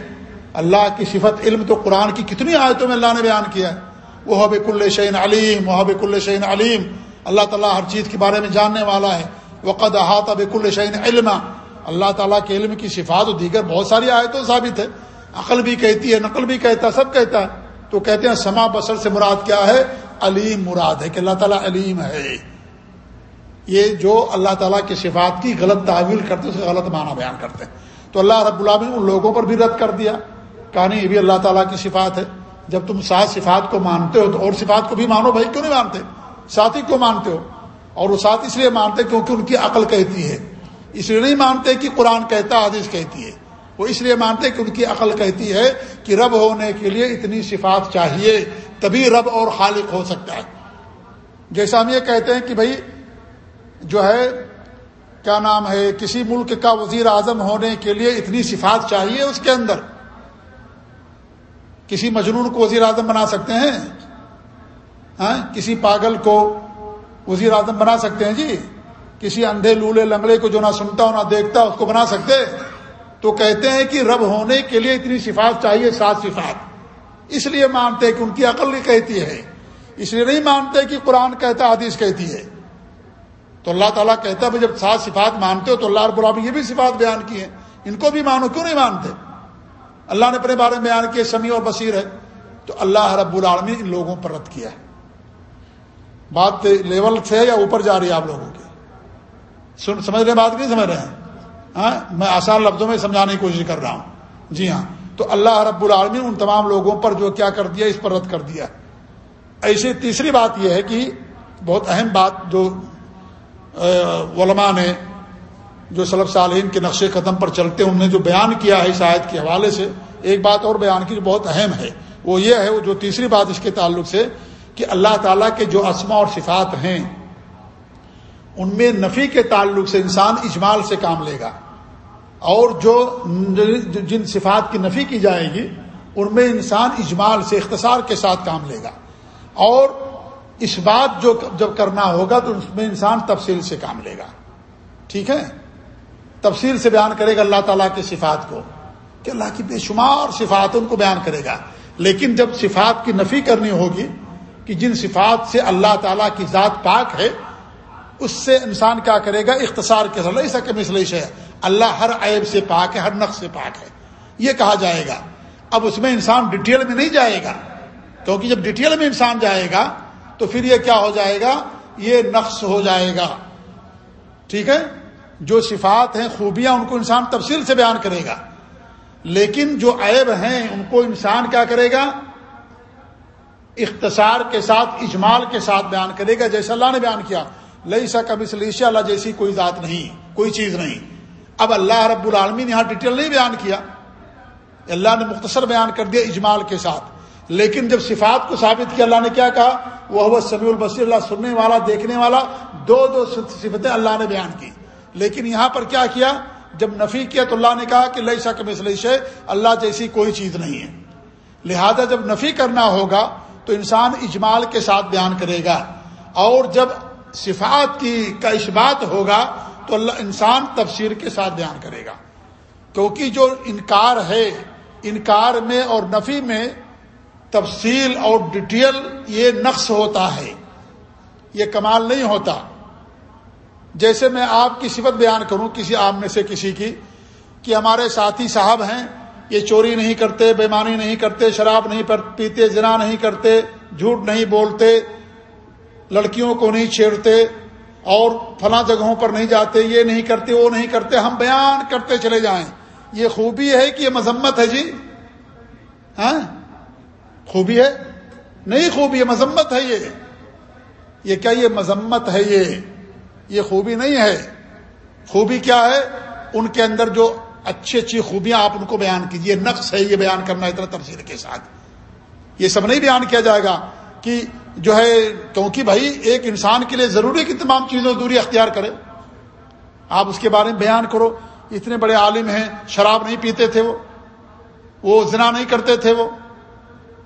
اللہ کی صفت علم تو قرآن کی کتنی آیتوں میں اللہ نے بیان کیا ہے۔ وہ بک الشعین علیم وہ بک الشعین علیم۔ اللہ تعالیٰ ہر چیز کے بارے میں جاننے والا ہے۔ وقد احاطہ بک الشعین علم اللہ تعالیٰ کے علم کی صفات و دیگر بہت ساری آیتوں ثابت ہے۔ عقل بھی کہتی ہے، نقل بھی کہتا ہے، سب کہتا ہے۔ تو کہتے ہیں سما بسر سے مراد کیا ہے؟ علیم مراد ہے کہ اللہ تعالیٰ علیم ہے۔ یہ جو اللہ تعالیٰ کی صفات کی غلط تعویل کرتے اسے غلط معنی بیان کرتے ہیں۔ تو اللہ رب العالمین ان لوگوں پر بھی رد کر دیا۔ کہانی یہ بھی اللہ تعالیٰ کی صفات ہے۔ جب تم سات صفات کو مانتے ہو، تو اور صفات کو بھی مانو۔ بھائی، کیوں نہیں مانتے؟ ساتھی کو مانتے ہو؟ اور وہ ساتھ اس لیے مانتے کیونکہ ان کی عقل کہتی ہے۔ اس لیے نہیں مانتے کہ قرآن کہتا حدیث کہتی ہے۔ وہ اس لیے مانتے کہ ان کی عقل کہتی ہے کہ رب ہونے کے لیے اتنی صفات چاہیے۔ تبھی رب اور خالق ہو سکتا ہے۔ جیسا ہم یہ کہتے ہیں کہ بھائی جو ہے، کیا نام ہے، کسی ملک کا وزیر اعظم ہونے کے لیے اتنی صفات چاہیے اس کے اندر۔ کسی مجنون کو وزیر اعظم بنا سکتے ہیں؟ ہاں کسی پاگل کو وزیر اعظم بنا سکتے ہیں؟ جی کسی اندھے، لولے، لنگڑے کو جو نہ سنتا ہو نہ دیکھتا، اس کو بنا سکتے تو کہتے ہیں کہ رب ہونے کے لیے اتنی صفات چاہیے، سات صفات۔ اس لیے مانتے کہ ان کی عقل نہیں کہتی ہے۔ اس لیے نہیں مانتے کہ قرآن کہتا حدیث کہتی ہے۔ تو اللہ تعالیٰ کہتا ہے، جب سات صفات مانتے ہو تو اللہ رب العالمین یہ بھی صفات بیان کی ہیں۔ ان کو بھی مانو، کیوں نہیں مانتے؟ اللہ نے اپنے بارے میں بیان کیا، سمیع اور بصیر ہے۔ تو اللہ رب العالمین ان لوگوں پر رد کیا ہے۔ بات لیول سے یا اوپر جا رہی ہے آپ لوگوں کی؟ سن، سمجھ رہے بات نہیں سمجھ رہے ہیں؟ ہاں میں آسان لفظوں میں سمجھانے کی کوشش کر رہا ہوں۔ جی ہاں۔ تو اللہ رب العالمین ان تمام لوگوں پر جو کیا کر دیا، اس پر رد کر دیا۔ ایسی تیسری بات یہ ہے کہ بہت اہم بات جو علماء نے، جو صلب صالحین کے نقش قدم پر چلتے ہیں، انہوں نے جو بیان کیا ہے اس آیت کے حوالے سے، ایک بات اور بیان کی جو بہت اہم ہے۔ وہ یہ ہے، وہ جو تیسری بات اس کے تعلق سے کہ اللہ تعالیٰ کے جو اسما اور صفات ہیں، ان میں نفی کے تعلق سے انسان اجمال سے کام لے گا۔ اور جو جن صفات کی نفی کی جائے گی، ان میں انسان اجمال سے اختصار کے ساتھ کام لے گا۔ اور اس بات جو جب کرنا ہوگا تو اس میں انسان تفصیل سے کام لے گا۔ ٹھیک ہے؟ تفصیل سے بیان کرے گا اللہ تعالیٰ کی صفات کو کہ اللہ کی بے شمار صفات ان کو بیان کرے گا۔ لیکن جب صفات کی نفی کرنی ہوگی کہ جن صفات سے اللہ تعالیٰ کی ذات پاک ہے، اس سے انسان کیا کرے گا؟ اختصار کے سر ایسا کہ مسلش ہے۔ اللہ ہر عیب سے پاک ہے، ہر نقص سے پاک ہے۔ یہ کہا جائے گا۔ اب اس میں انسان ڈیٹیل میں نہیں جائے گا۔ کیونکہ جب ڈیٹیل میں انسان جائے گا تو پھر یہ کیا ہو جائے گا؟ یہ نقص ہو جائے گا۔ ٹھیک ہے؟ جو صفات ہیں، خوبیاں ان کو انسان تفصیل سے بیان کرے گا۔ لیکن جو عیب ہیں، ان کو انسان کیا کرے گا؟ اختصار کے ساتھ، اجمال کے ساتھ بیان کرے گا، جیسے اللہ نے بیان کیا۔ لئی سا کبھی اللہ جیسی کوئی ذات نہیں، کوئی چیز نہیں۔ اب اللہ رب العالمین یہاں ڈیٹیل نہیں بیان کیا۔ اللہ نے مختصر بیان کر دیا اجمال کے ساتھ۔ لیکن جب صفات کو ثابت کیا، اللہ نے کیا کہا؟ وہ سمیع البصیر اللہ سننے والا، دیکھنے والا، دو دو صفتیں اللہ نے بیان کی۔ لیکن یہاں پر کیا کیا؟ جب نفی کیا تو اللہ نے کہا کہ لئی شک مسلش اللہ جیسی کوئی چیز نہیں ہے۔ لہذا جب نفی کرنا ہوگا تو انسان اجمال کے ساتھ بیان کرے گا۔ اور جب صفات کی کا اشبات ہوگا تو اللہ انسان تفسیر کے ساتھ بیان کرے گا۔ کیونکہ جو انکار ہے، انکار میں اور نفی میں تفصیل اور ڈیٹیل یہ نقص ہوتا ہے۔ یہ کمال نہیں ہوتا۔ جیسے میں آپ کی صفت بیان کروں، کسی عام میں سے کسی کی، کہ ہمارے ساتھی صاحب ہیں، یہ چوری نہیں کرتے بےمانی نہیں کرتے، شراب نہیں پیتے، زنا نہیں کرتے، جھوٹ نہیں بولتے، لڑکیوں کو نہیں چھیڑتے اور فلاں جگہوں پر نہیں جاتے، یہ نہیں کرتے، وہ نہیں کرتے، ہم بیان کرتے چلے جائیں۔ یہ خوبی ہے کہ یہ مذمت ہے جی؟ ہاں؟ خوبی ہے؟ نہیں خوبی ہے مذمت ہے یہ۔ یہ کیا یہ مذمت ہے یہ؟ یہ خوبی نہیں ہے۔ خوبی کیا ہے؟ ان کے اندر جو اچھی اچھی خوبیاں آپ ان کو بیان کیجیے نقص ہے یہ بیان کرنا اتنا تفصیل کے ساتھ۔ یہ سب نہیں بیان کیا جائے گا کہ جو ہے کیونکہ بھائی ایک انسان کے لیے ضروری کہ تمام چیزوں دوری اختیار کرے۔ آپ اس کے بارے میں بیان کرو۔ اتنے بڑے عالم ہیں، شراب نہیں پیتے تھے وہ۔ وہ زنا نہیں کرتے تھے وہ۔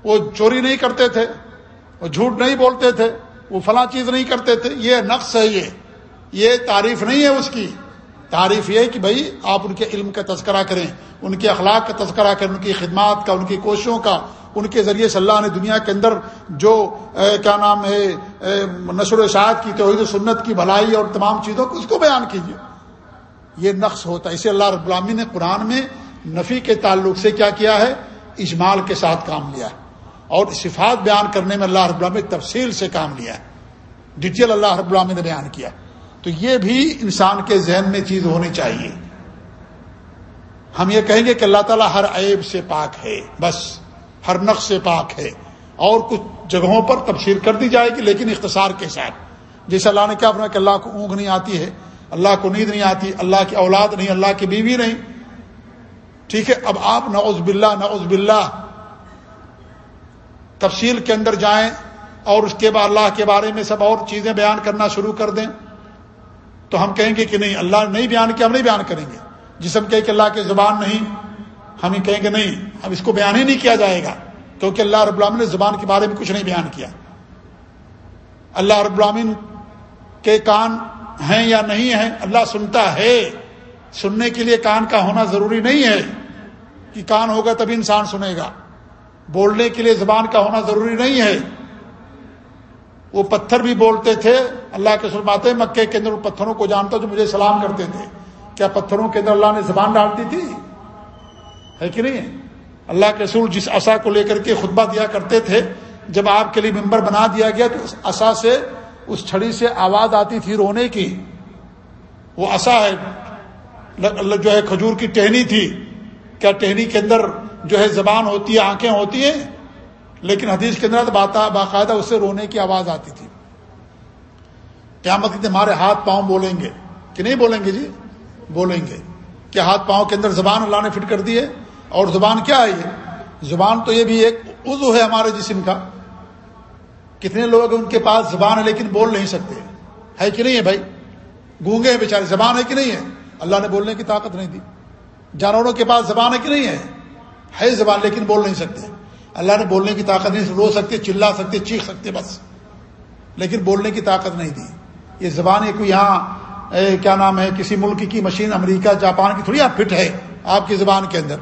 وہ چوری نہیں کرتے تھے۔ وہ جھوٹ نہیں بولتے تھے۔ وہ فلاں چیز نہیں کرتے تھے۔ یہ نقص ہے یہ۔ یہ تعریف نہیں ہے اس کی۔ تعریف یہ کہ بھائی آپ ان کے علم کا تذکرہ کریں، ان کے اخلاق کا تذکرہ کریں، ان کی خدمات کا، ان کی کوششوں کا۔ ان کے ذریعے سے اللہ نے دنیا کے اندر جو کیا نام ہے نشر و اشاعت کی، توحید و سنت کی بھلائی اور تمام چیزوں کو اس کو بیان کیجیے۔ یہ نقص ہوتا ہے۔ اسے اللہ رب العامی نے قرآن میں نفی کے تعلق سے کیا کیا ہے؟ اجمال کے ساتھ کام لیا ہے۔ اور صفات بیان کرنے میں اللہ رب العامی تفصیل سے کام لیا ہے۔ ڈیٹیل اللہ رب العامی نے بیان کیا تو یہ بھی انسان کے ذہن میں چیز ہونی چاہیے۔ ہم یہ کہیں گے کہ اللہ تعالیٰ ہر عیب سے پاک ہے، بس۔ ہر نقش سے پاک ہے اور کچھ جگہوں پر تفسیر کر دی جائے گی، لیکن اختصار کے ساتھ۔ جیسے اللہ نے کیا اپنا کہ اللہ کو اونگ نہیں آتی ہے، اللہ کو نیند نہیں آتی، اللہ کی اولاد نہیں، اللہ کی بیوی نہیں۔ ٹھیک ہے، اب آپ نعوذ باللہ نعوذ باللہ۔ تفصیل کے اندر جائیں اور اس کے بعد اللہ کے بارے میں سب اور چیزیں بیان کرنا شروع کر دیں۔ تو ہم کہیں گے کہ نہیں، اللہ نہیں بیان کیا، ہم نہیں بیان کریں گے۔ جسم کہ اللہ کی زبان نہیں ہم یہ کہیں گے نہیں، اب اس کو بیان ہی نہیں کیا جائے گا۔ کیونکہ اللہ رب العالمین نے زبان کے بارے میں کچھ نہیں بیان کیا۔ اللہ رب العالمین کے کان ہیں یا نہیں ہیں، اللہ سنتا ہے۔ سننے کے لیے کان کا ہونا ضروری نہیں ہے۔ کہ کان ہوگا تبھی انسان سنے گا۔ بولنے کے لیے زبان کا ہونا ضروری نہیں ہے۔ وہ پتھر بھی بولتے تھے، اللہ کے سرماتے مکے کے اندر پتھروں کو جانتا جو مجھے سلام کرتے تھے۔ کیا پتھروں کے اندر اللہ نے زبان ڈالتی تھی؟ ہے کہ نہیں اللہ کے رسول جس عصا کو لے کر کے خطبہ دیا کرتے تھے، جب آپ کے لیے ممبر بنا دیا گیا تو اس عصا سے، اس چھڑی سے آواز آتی تھی رونے کی۔ وہ عصا ہے جو ہے کھجور کی ٹہنی تھی۔ کیا ٹہنی کے اندر جو ہے زبان ہوتی ہے، آنکھیں ہوتی ہیں؟ لیکن حدیث کے اندر باقاعدہ اس سے رونے کی آواز آتی تھی۔ قیامت ہمارے ہاتھ پاؤں بولیں گے۔ کہ نہیں بولیں گے جی؟ بولیں گے۔ کیا ہاتھ پاؤں کے اندر زبان اللہ نے فٹ کر دی ہے؟ اور زبان کیا ہے یہ؟ زبان تو یہ بھی ایک عضو ہے ہمارے جسم کا۔ کتنے لوگ ان کے پاس زبان ہے لیکن بول نہیں سکتے۔ ہے کہ نہیں ہے بھائی؟ گونگے ہیں بیچارے۔ زبان ہے کہ نہیں ہے؟ اللہ نے بولنے کی طاقت نہیں دی۔ جانوروں کے پاس زبان ہے کہ نہیں ہے؟ ہے زبان لیکن بول نہیں سکتے۔ اللہ نے بولنے کی طاقت نہیں، رو سکتے، چلا سکتے، چیخ سکتے بس۔ لیکن بولنے کی طاقت نہیں دی۔ یہ زبان کوئی یہاں کیا نام ہے، کسی ملک کی مشین، امریکہ، جاپان کی تھوڑی آپ فٹ ہے آپ کی زبان کے اندر۔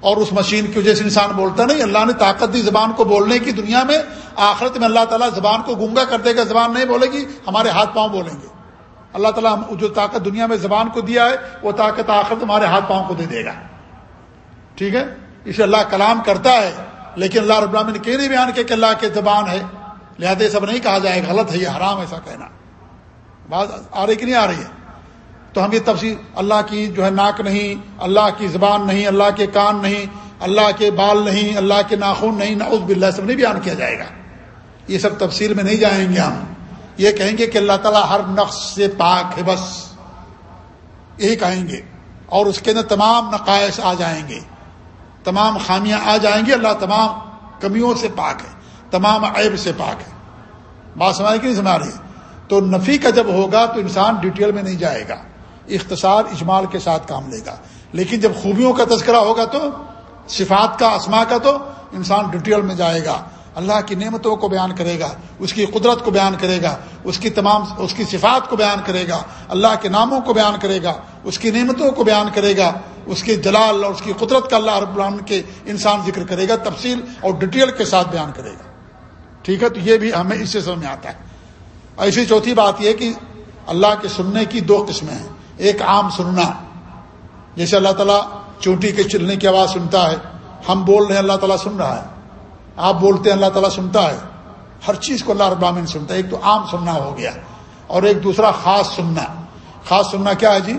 اور اس مشین کی وجہ سے انسان بولتا نہیں۔ اللہ نے طاقت دی زبان کو بولنے کی دنیا میں۔ آخرت میں اللہ تعالیٰ زبان کو گنگا کر دے گا، زبان نہیں بولے گی، ہمارے ہاتھ پاؤں بولیں گے۔ اللہ تعالیٰ جو طاقت دنیا میں زبان کو دیا ہے، وہ طاقت آخرت ہمارے ہاتھ پاؤں کو دے دے گا۔ ٹھیک ہے؟ اسے اللہ کلام کرتا ہے، لیکن اللہ رب العالمین نے کہ نہیں بیان کیا کہ اللہ کے زبان ہے۔ لہٰذا سب نہیں کہا جائے غلط ہے، یہ حرام ایسا کہنا۔ بات آ رہی کہ نہیں آ رہی ہے؟ تو ہم یہ تفصیل اللہ کی جو ہے ناک نہیں، اللہ کی زبان نہیں، اللہ کے کان نہیں، اللہ کے بال نہیں، اللہ کے ناخن نہیں، نعوذ باللہ، سب نہیں بیان کیا جائے گا۔ یہ سب تفصیل میں نہیں جائیں گے ہم۔ یہ کہیں گے کہ اللہ تعالیٰ ہر نقص سے پاک ہے بس۔ یہی کہیں گے۔ اور اس کے اندر تمام نقائص آ جائیں گے۔ تمام خامیاں آ جائیں گی، اللہ تمام کمیوں سے پاک ہے، تمام عیب سے پاک ہے۔ بات سمجھ نہیں سنا رہی تو نفی کا جب ہوگا تو انسان ڈیٹیل میں نہیں جائے گا۔ اختصار اجمال کے ساتھ کام لے گا۔ لیکن جب خوبیوں کا تذکرہ ہوگا تو، صفات کا اسما کا، تو انسان ڈیٹیل میں جائے گا۔ اللہ کی نعمتوں کو بیان کرے گا، اس کی قدرت کو بیان کرے گا، اس کی تمام، اس کی صفات کو بیان کرے گا۔ اللہ کے ناموں کو بیان کرے گا، اس کی نعمتوں کو بیان کرے گا۔ اس کے جلال اور اس کی قدرت کا اللہ رب العالمین کے انسان ذکر کرے گا، تفصیل اور ڈیٹیل کے ساتھ بیان کرے گا۔ ٹھیک ہے؟ تو یہ بھی ہمیں اس سے سمجھ میں آتا ہے۔ ایسی چوتھی بات یہ کہ اللہ کے سننے کی دو قسمیں ہیں۔ ایک عام سننا جیسے اللہ تعالیٰ چونٹی کے چلنے کی آواز سنتا ہے، ہم بول رہے ہیں، اللہ تعالیٰ سن رہا ہے۔ آپ بولتے ہیں، اللہ تعالیٰ سنتا ہے۔ ہر چیز کو اللہ ابامن سنتا ہے۔ ایک تو عام سننا ہو گیا اور ایک دوسرا خاص سننا۔ خاص سننا کیا ہے جی؟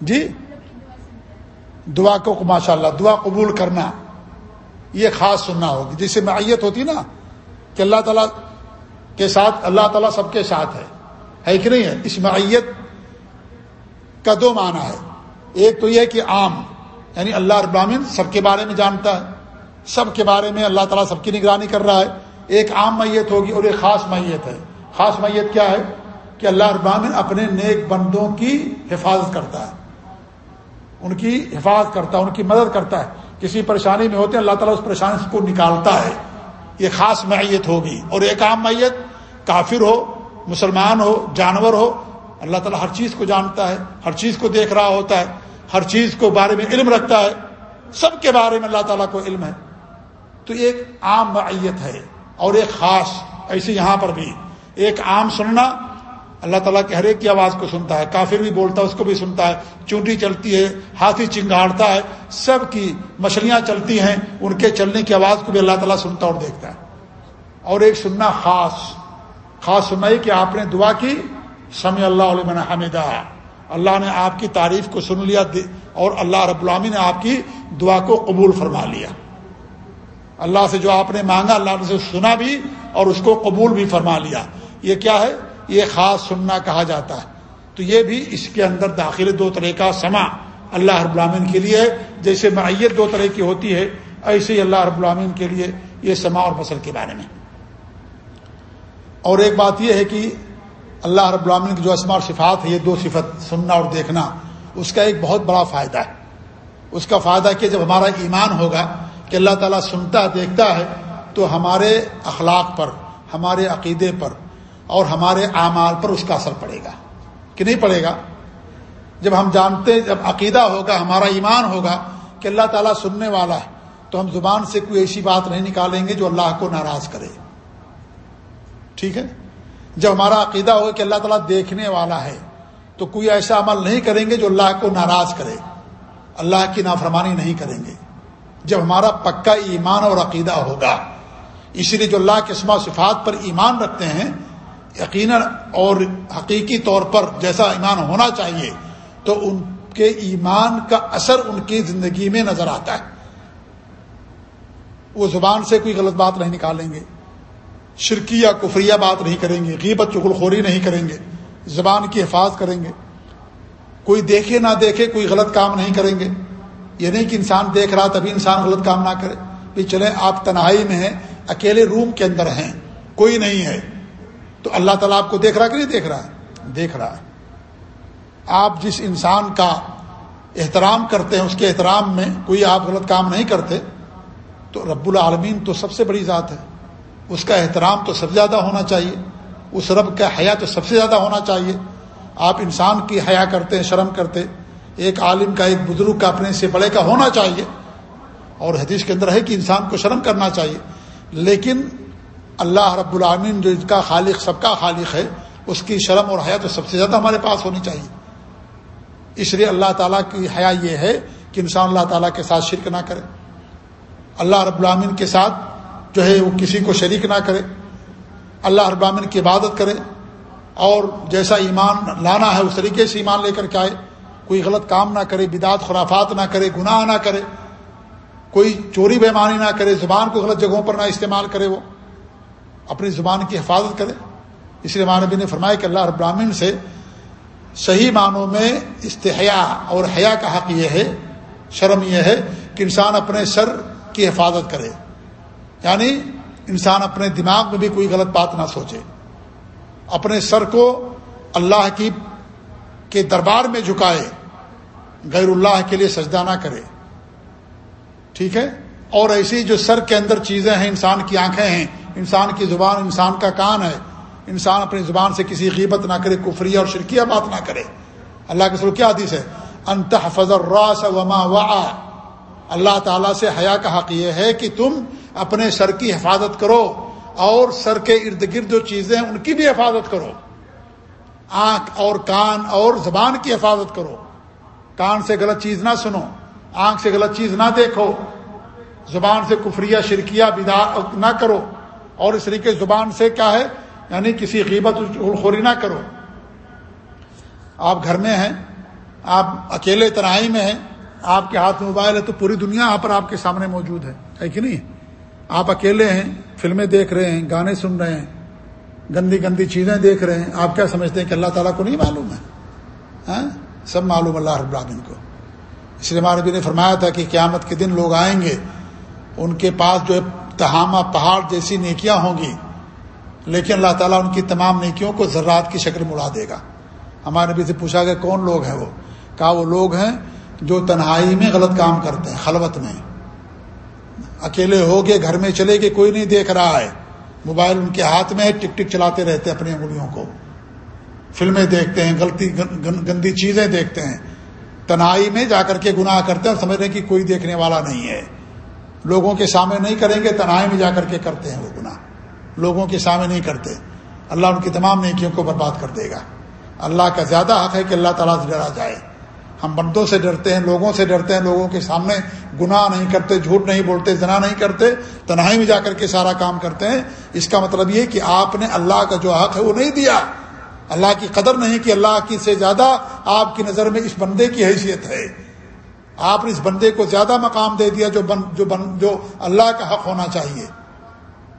جی؟ دعا کو ماشاء اللہ دعا قبول کرنا۔ یہ خاص سننا ہوگی۔ جسے معیت ہوتی نا کہ اللہ تعالیٰ کے ساتھ، اللہ تعالیٰ سب کے ساتھ ہے۔ ہے کہ نہیں ہے؟ اس معیت کا دو معنی ہے۔ ایک تو یہ کہ عام یعنی اللہ ابراہین سب کے بارے میں جانتا ہے۔ سب کے بارے میں اللہ تعالیٰ سب کی نگرانی کر رہا ہے۔ ایک عام میت ہوگی اور ایک خاص میت ہے۔ خاص میت کیا ہے؟ کہ اللہ ابراہین اپنے نیک بندوں کی حفاظت کرتا ہے۔ ان کی حفاظت کرتا ہے، ان کی مدد کرتا ہے۔ کسی پریشانی میں ہوتے ہیں، اللہ تعالیٰ اس پریشانی کو نکالتا ہے۔ یہ خاص معیت ہوگی اور ایک عام معیت کافر ہو، مسلمان ہو، جانور ہو اللہ تعالیٰ ہر چیز کو جانتا ہے، ہر چیز کو دیکھ رہا ہوتا ہے، ہر چیز کو بارے میں علم رکھتا ہے۔ سب کے بارے میں اللہ تعالیٰ کو علم ہے۔ تو ایک عام معیت ہے اور ایک خاص، ایسے یہاں پر بھی۔ ایک عام سننا اللہ تعالیٰ کے ہر ایک کی آواز کو سنتا ہے، کافر بھی بولتا ہے، اس کو بھی سنتا ہے۔ چونٹی چلتی ہے، ہاتھی چنگاڑتا ہے، سب کی مچھلیاں چلتی ہیں، ان کے چلنے کی آواز کو بھی اللہ تعالیٰ سنتا اور دیکھتا ہے۔ اور ایک سننا خاص خاص سننا کہ آپ نے دعا کی سمی اللہ علیہ حمیدہ اللہ نے آپ کی تعریف کو سن لیا اور اللہ رب العامی نے آپ کی دعا کو قبول فرما لیا۔ اللہ سے جو آپ نے مانگا، اللہ نے سنا بھی اور اس کو قبول بھی فرما لیا۔ یہ کیا ہے؟ یہ خاص سننا کہا جاتا ہے۔ تو یہ بھی اس کے اندر داخل دو طرح کا سما اللہ رب العامن کے لیے جیسے معیت دو طرح کی ہوتی ہے، ایسے ہی اللہ رب العامن کے لیے یہ سما اور فصل کے بارے میں۔ اور ایک بات یہ ہے کہ اللہ رب العامن کی جو اسمار صفات ہے یہ دو صفت، سننا اور دیکھنا، اس کا ایک بہت بڑا فائدہ ہے۔ اس کا فائدہ کہ جب ہمارا ایمان ہوگا کہ اللہ تعالیٰ سنتا، دیکھتا ہے، تو ہمارے اخلاق پر، ہمارے عقیدے پر اور ہمارے اعمال پر اس کا اثر پڑے گا۔ کہ نہیں پڑے گا؟ جب ہم جانتے، جب عقیدہ ہوگا، ہمارا ایمان ہوگا کہ اللہ تعالیٰ سننے والا ہے، تو ہم زبان سے کوئی ایسی بات نہیں نکالیں گے جو اللہ کو ناراض کرے۔ ٹھیک ہے؟ جب ہمارا عقیدہ ہوگا کہ اللہ تعالیٰ دیکھنے والا ہے، تو کوئی ایسا عمل نہیں کریں گے جو اللہ کو ناراض کرے۔ اللہ کی نافرمانی نہیں کریں گے۔ جب ہمارا پکا ایمان اور عقیدہ ہوگا، اسی لیے جو اللہ کے اسما صفات پر ایمان رکھتے ہیں، یقیناً اور حقیقی طور پر جیسا ایمان ہونا چاہیے، تو ان کے ایمان کا اثر ان کی زندگی میں نظر آتا ہے۔ وہ زبان سے کوئی غلط بات نہیں نکالیں گے۔ شرکی یا کفریہ بات نہیں کریں گے، غیبت چغل خوری نہیں کریں گے، زبان کی حفاظت کریں گے۔ کوئی دیکھے نہ دیکھے کوئی غلط کام نہیں کریں گے۔ یہ نہیں کہ انسان دیکھ رہا تبھی انسان غلط کام نہ کرے۔ بھی چلے آپ تنہائی میں ہیں، اکیلے روم کے اندر ہیں، کوئی نہیں ہے۔ تو اللہ تعالیٰ آپ کو دیکھ رہا کہ نہیں دیکھ رہا؟ ہے دیکھ رہا ہے۔ آپ جس انسان کا احترام کرتے ہیں، اس کے احترام میں کوئی آپ غلط کام نہیں کرتے، تو رب العالمین تو سب سے بڑی ذات ہے۔ اس کا احترام تو سب سے زیادہ ہونا چاہیے، اس رب کا حیا تو سب سے زیادہ ہونا چاہیے۔ آپ انسان کی حیا کرتے ہیں، شرم کرتے ایک عالم کا، ایک بزرگ کا اپنے سے بڑے کا ہونا چاہیے۔ اور حدیث کے اندر ہے کہ انسان کو شرم کرنا چاہیے۔ لیکن اللہ رب العامن جو اس کا خالق، سب کا خالق ہے، اس کی شرم اور حیا تو سب سے زیادہ ہمارے پاس ہونی چاہیے۔ اس لیے اللہ تعالیٰ کی حیا یہ ہے کہ انسان اللہ تعالیٰ کے ساتھ شرک نہ کرے۔ اللہ رب العامن کے ساتھ جو ہے وہ کسی کو شریک نہ کرے، اللہ رب العامن کی عبادت کرے، اور جیسا ایمان لانا ہے، اس طریقے سے ایمان لے کر کے آئے۔ کوئی غلط کام نہ کرے، بدعت، خرافات نہ کرے، گناہ نہ کرے۔ کوئی چوری، بےمانی نہ کرے، زبان کو غلط جگہوں پر نہ استعمال کرے وہ۔ اپنی زبان کی حفاظت کرے۔ اس لیے مانبی نے فرمایا کہ اللہ رب العالمین سے صحیح معنوں میں استحیا اور حیا کا حق یہ ہے، شرم یہ ہے کہ انسان اپنے سر کی حفاظت کرے۔ یعنی انسان اپنے دماغ میں بھی کوئی غلط بات نہ سوچے۔ اپنے سر کو اللہ کی کے دربار میں جھکائے، غیر اللہ کے لیے سجدہ نہ کرے۔ ٹھیک ہے؟ اور ایسی جو سر کے اندر چیزیں ہیں، انسان کی آنکھیں ہیں، انسان کی زبان، انسان کا کان ہے۔ انسان اپنی زبان سے کسی غیبت نہ کرے، کفری اور شرکیہ بات نہ کرے۔ اللہ کے سر کیا حدیث ہے؟ انتہ فضر راس وما وا اللہ تعالیٰ سے حیا کا حق یہ ہے کہ تم اپنے سر کی حفاظت کرو اور سر کے ارد گرد جو چیزیں ہیں ان کی بھی حفاظت کرو۔ آنکھ اور کان اور زبان کی حفاظت کرو۔ کان سے غلط چیز نہ سنو۔ آنکھ سے غلط چیز نہ دیکھو۔ زبان سے کفریہ، شرکیہ بدا نہ کرو۔ اور اس طریقے زبان سے کیا ہے؟ یعنی کسی غیبت خوری نہ کرو۔ آپ گھر میں ہیں، آپ اکیلے تنہائی میں ہیں، آپ کے ہاتھ میں موبائل ہے تو پوری دنیا یہاں پر آپ کے سامنے موجود ہے۔ ہے کہ نہیں؟ آپ اکیلے ہیں، فلمیں دیکھ رہے ہیں، گانے سن رہے ہیں، گندی گندی چیزیں دیکھ رہے ہیں، آپ کیا سمجھتے ہیں کہ اللہ تعالیٰ کو نہیں معلوم ہے؟ ہاں؟ سب معلوم اللہ رب العالمین کو۔ اس لیے ہمارے نے فرمایا تھا کہ قیامت کے دن لوگ آئیں گے، ان کے پاس جو ہے تہامہ پہاڑ جیسی نیکیاں ہوں گی، لیکن اللہ تعالیٰ ان کی تمام نیکیوں کو ذرات کی شکل مڑا دے گا۔ ہمارے نبی سے پوچھا کہ کون لوگ ہیں وہ؟ کہا وہ لوگ ہیں جو تنہائی میں غلط کام کرتے ہیں، خلوت میں۔ اکیلے ہو گئے گھر میں چلے گئے کوئی نہیں دیکھ رہا ہے۔ موبائل ان کے ہاتھ میں ٹک ٹک چلاتے رہتے اپنی انگلیوں کو۔ فلمیں دیکھتے ہیں، غلطی گندی چیزیں دیکھتے ہیں۔ تنہائی میں جا کر کے گناہ کرتے ہیں اور سمجھ رہے ہیں کہ کوئی دیکھنے والا نہیں ہے۔ لوگوں کے سامنے نہیں کریں گے، تنہائی میں جا کر کے کرتے ہیں وہ گناہ۔ لوگوں کے سامنے نہیں کرتے۔ اللہ ان کی تمام نیکیوں کو برباد کر دے گا۔ اللہ کا زیادہ حق ہے کہ اللہ تعالیٰ سے ڈرا جائے۔ ہم بندوں سے ڈرتے ہیں، لوگوں سے ڈرتے ہیں، لوگوں کے سامنے گناہ نہیں کرتے، جھوٹ نہیں بولتے، زنا نہیں کرتے، تنہائی میں جا کر کے سارا کام کرتے ہیں۔ اس کا مطلب یہ کہ آپ نے اللہ کا جو حق ہے وہ نہیں دیا۔ اللہ کی قدر نہیں کہ اللہ کی سے زیادہ آپ کی نظر میں اس بندے کی حیثیت ہے۔ آپ نے اس بندے کو زیادہ مقام دے دیا جو بن جو بن جو اللہ کا حق ہونا چاہیے۔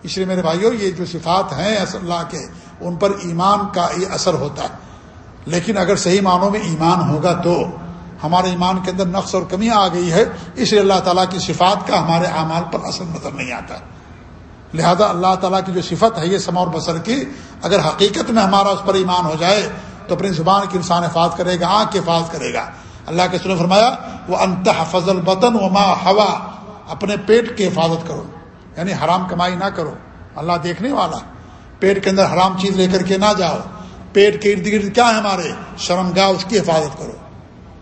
اس لیے میرے بھائیوں یہ جو صفات ہیں اللہ کے، ان پر ایمان کا یہ اثر ہوتا ہے۔ لیکن اگر صحیح معنوں میں ایمان ہوگا تو ہمارے ایمان کے اندر نقص اور کمی آ گئی ہے، اس لیے اللہ تعالیٰ کی صفات کا ہمارے اعمال پر اثر نظر نہیں آتا۔ لہذا اللہ تعالیٰ کی جو صفت ہے، یہ سما اور بسر کی، اگر حقیقت میں ہمارا اس پر ایمان ہو جائے، تو اپنی زبان کی انسان حفاظ کرے گا، آنکھ کی حفاظ کرے گا۔ اللہ کے سن فرمایا وہ انتہ فضل بطن و ماں ہوا اپنے پیٹ کی حفاظت کرو یعنی حرام کمائی نہ کرو۔ اللہ دیکھنے والا، پیٹ کے اندر حرام چیز لے کر کے نہ جاؤ۔ پیٹ کے ارد گرد کیا ہے ہمارے؟ شرم گاہ اس کی حفاظت کرو۔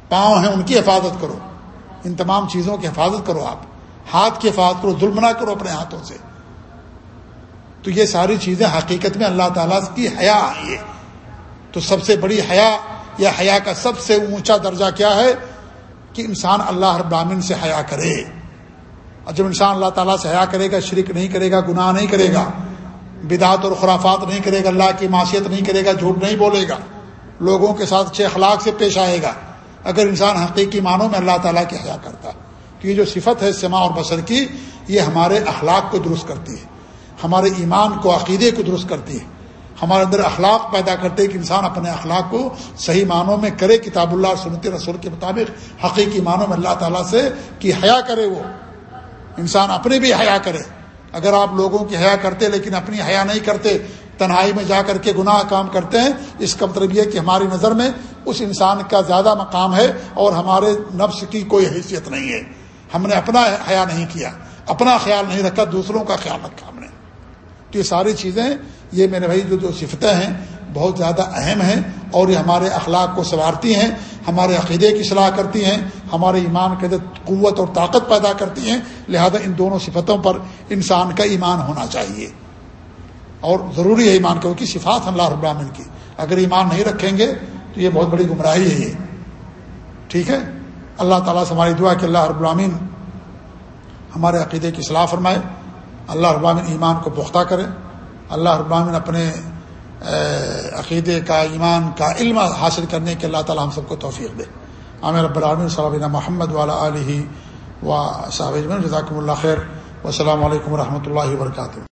پاؤں ہیں ان کی حفاظت کرو۔ ان تمام چیزوں کی حفاظت کرو آپ۔ ہاتھ کی حفاظت کرو، ظلم نہ کرو اپنے ہاتھوں سے۔ تو یہ ساری چیزیں حقیقت میں اللہ تعالیٰ کی حیا ہے تو سب سے بڑی حیا یا حیا کا سب سے اونچا درجہ کیا ہے؟ کہ انسان اللہ ابراہین سے حیا کرے۔ اور جب انسان اللہ تعالیٰ سے حیا کرے گا، شرک نہیں کرے گا، گناہ نہیں کرے گا، بدعت اور خرافات نہیں کرے گا، اللہ کی معاشیت نہیں کرے گا، جھوٹ نہیں بولے گا، لوگوں کے ساتھ اچھے اخلاق سے پیش آئے گا۔ اگر انسان حقیقی معنوں میں اللہ تعالیٰ کی حیا کرتا تو یہ جو صفت ہے سما اور بصر کی، یہ ہمارے اخلاق کو درست کرتی ہے۔ ہمارے ایمان کو، عقیدے کو درست کرتی ہے۔ ہمارے اندر اخلاق پیدا کرتے کہ انسان اپنے اخلاق کو صحیح معنوں میں کرے، کتاب اللہ اور سنت رسول کے مطابق حقیقی معنوں میں اللہ تعالیٰ سے کہ حیا کرے وہ۔ انسان اپنے بھی حیا کرے۔ اگر آپ لوگوں کی حیا کرتے لیکن اپنی حیا نہیں کرتے، تنہائی میں جا کر کے گناہ کام کرتے ہیں، اس کا مطلب یہ کہ ہماری نظر میں اس انسان کا زیادہ مقام ہے اور ہمارے نفس کی کوئی حیثیت نہیں ہے۔ ہم نے اپنا حیا نہیں کیا، اپنا خیال نہیں رکھا، دوسروں کا خیال رکھا ہم نے۔ تو یہ ساری چیزیں، یہ میرے بھائی جو جو صفتیں ہیں، بہت زیادہ اہم ہیں اور یہ ہمارے اخلاق کو سنوارتی ہیں، ہمارے عقیدے کی صلاح کرتی ہیں، ہمارے ایمان کے اندر قوت اور طاقت پیدا کرتی ہیں۔ لہذا ان دونوں صفتوں پر انسان کا ایمان ہونا چاہیے۔ اور ضروری ہے ایمان کیونکہ صفات اللہ رب العالمین کی۔ اگر ایمان نہیں رکھیں گے تو یہ بہت بڑی گمراہی ہے یہ۔ ٹھیک ہے؟ اللہ تعالیٰ سے ہماری دعا کہ اللہ رب العالمین ہمارے عقیدے کی صلاح فرمائے۔ اللہ رب العالمین ایمان کو پختہ کرے۔ اللہ رب العالمین اپنے عقیدے کا، ایمان کا علم حاصل کرنے کے اللہ تعالیٰ ہم سب کو توفیق دے۔ عامر رب العالمین، صلی محمد والا علیہ و صاحب جزاکم اللہ خیر۔ و السلام علیکم و رحمۃ اللہ وبرکاتہ۔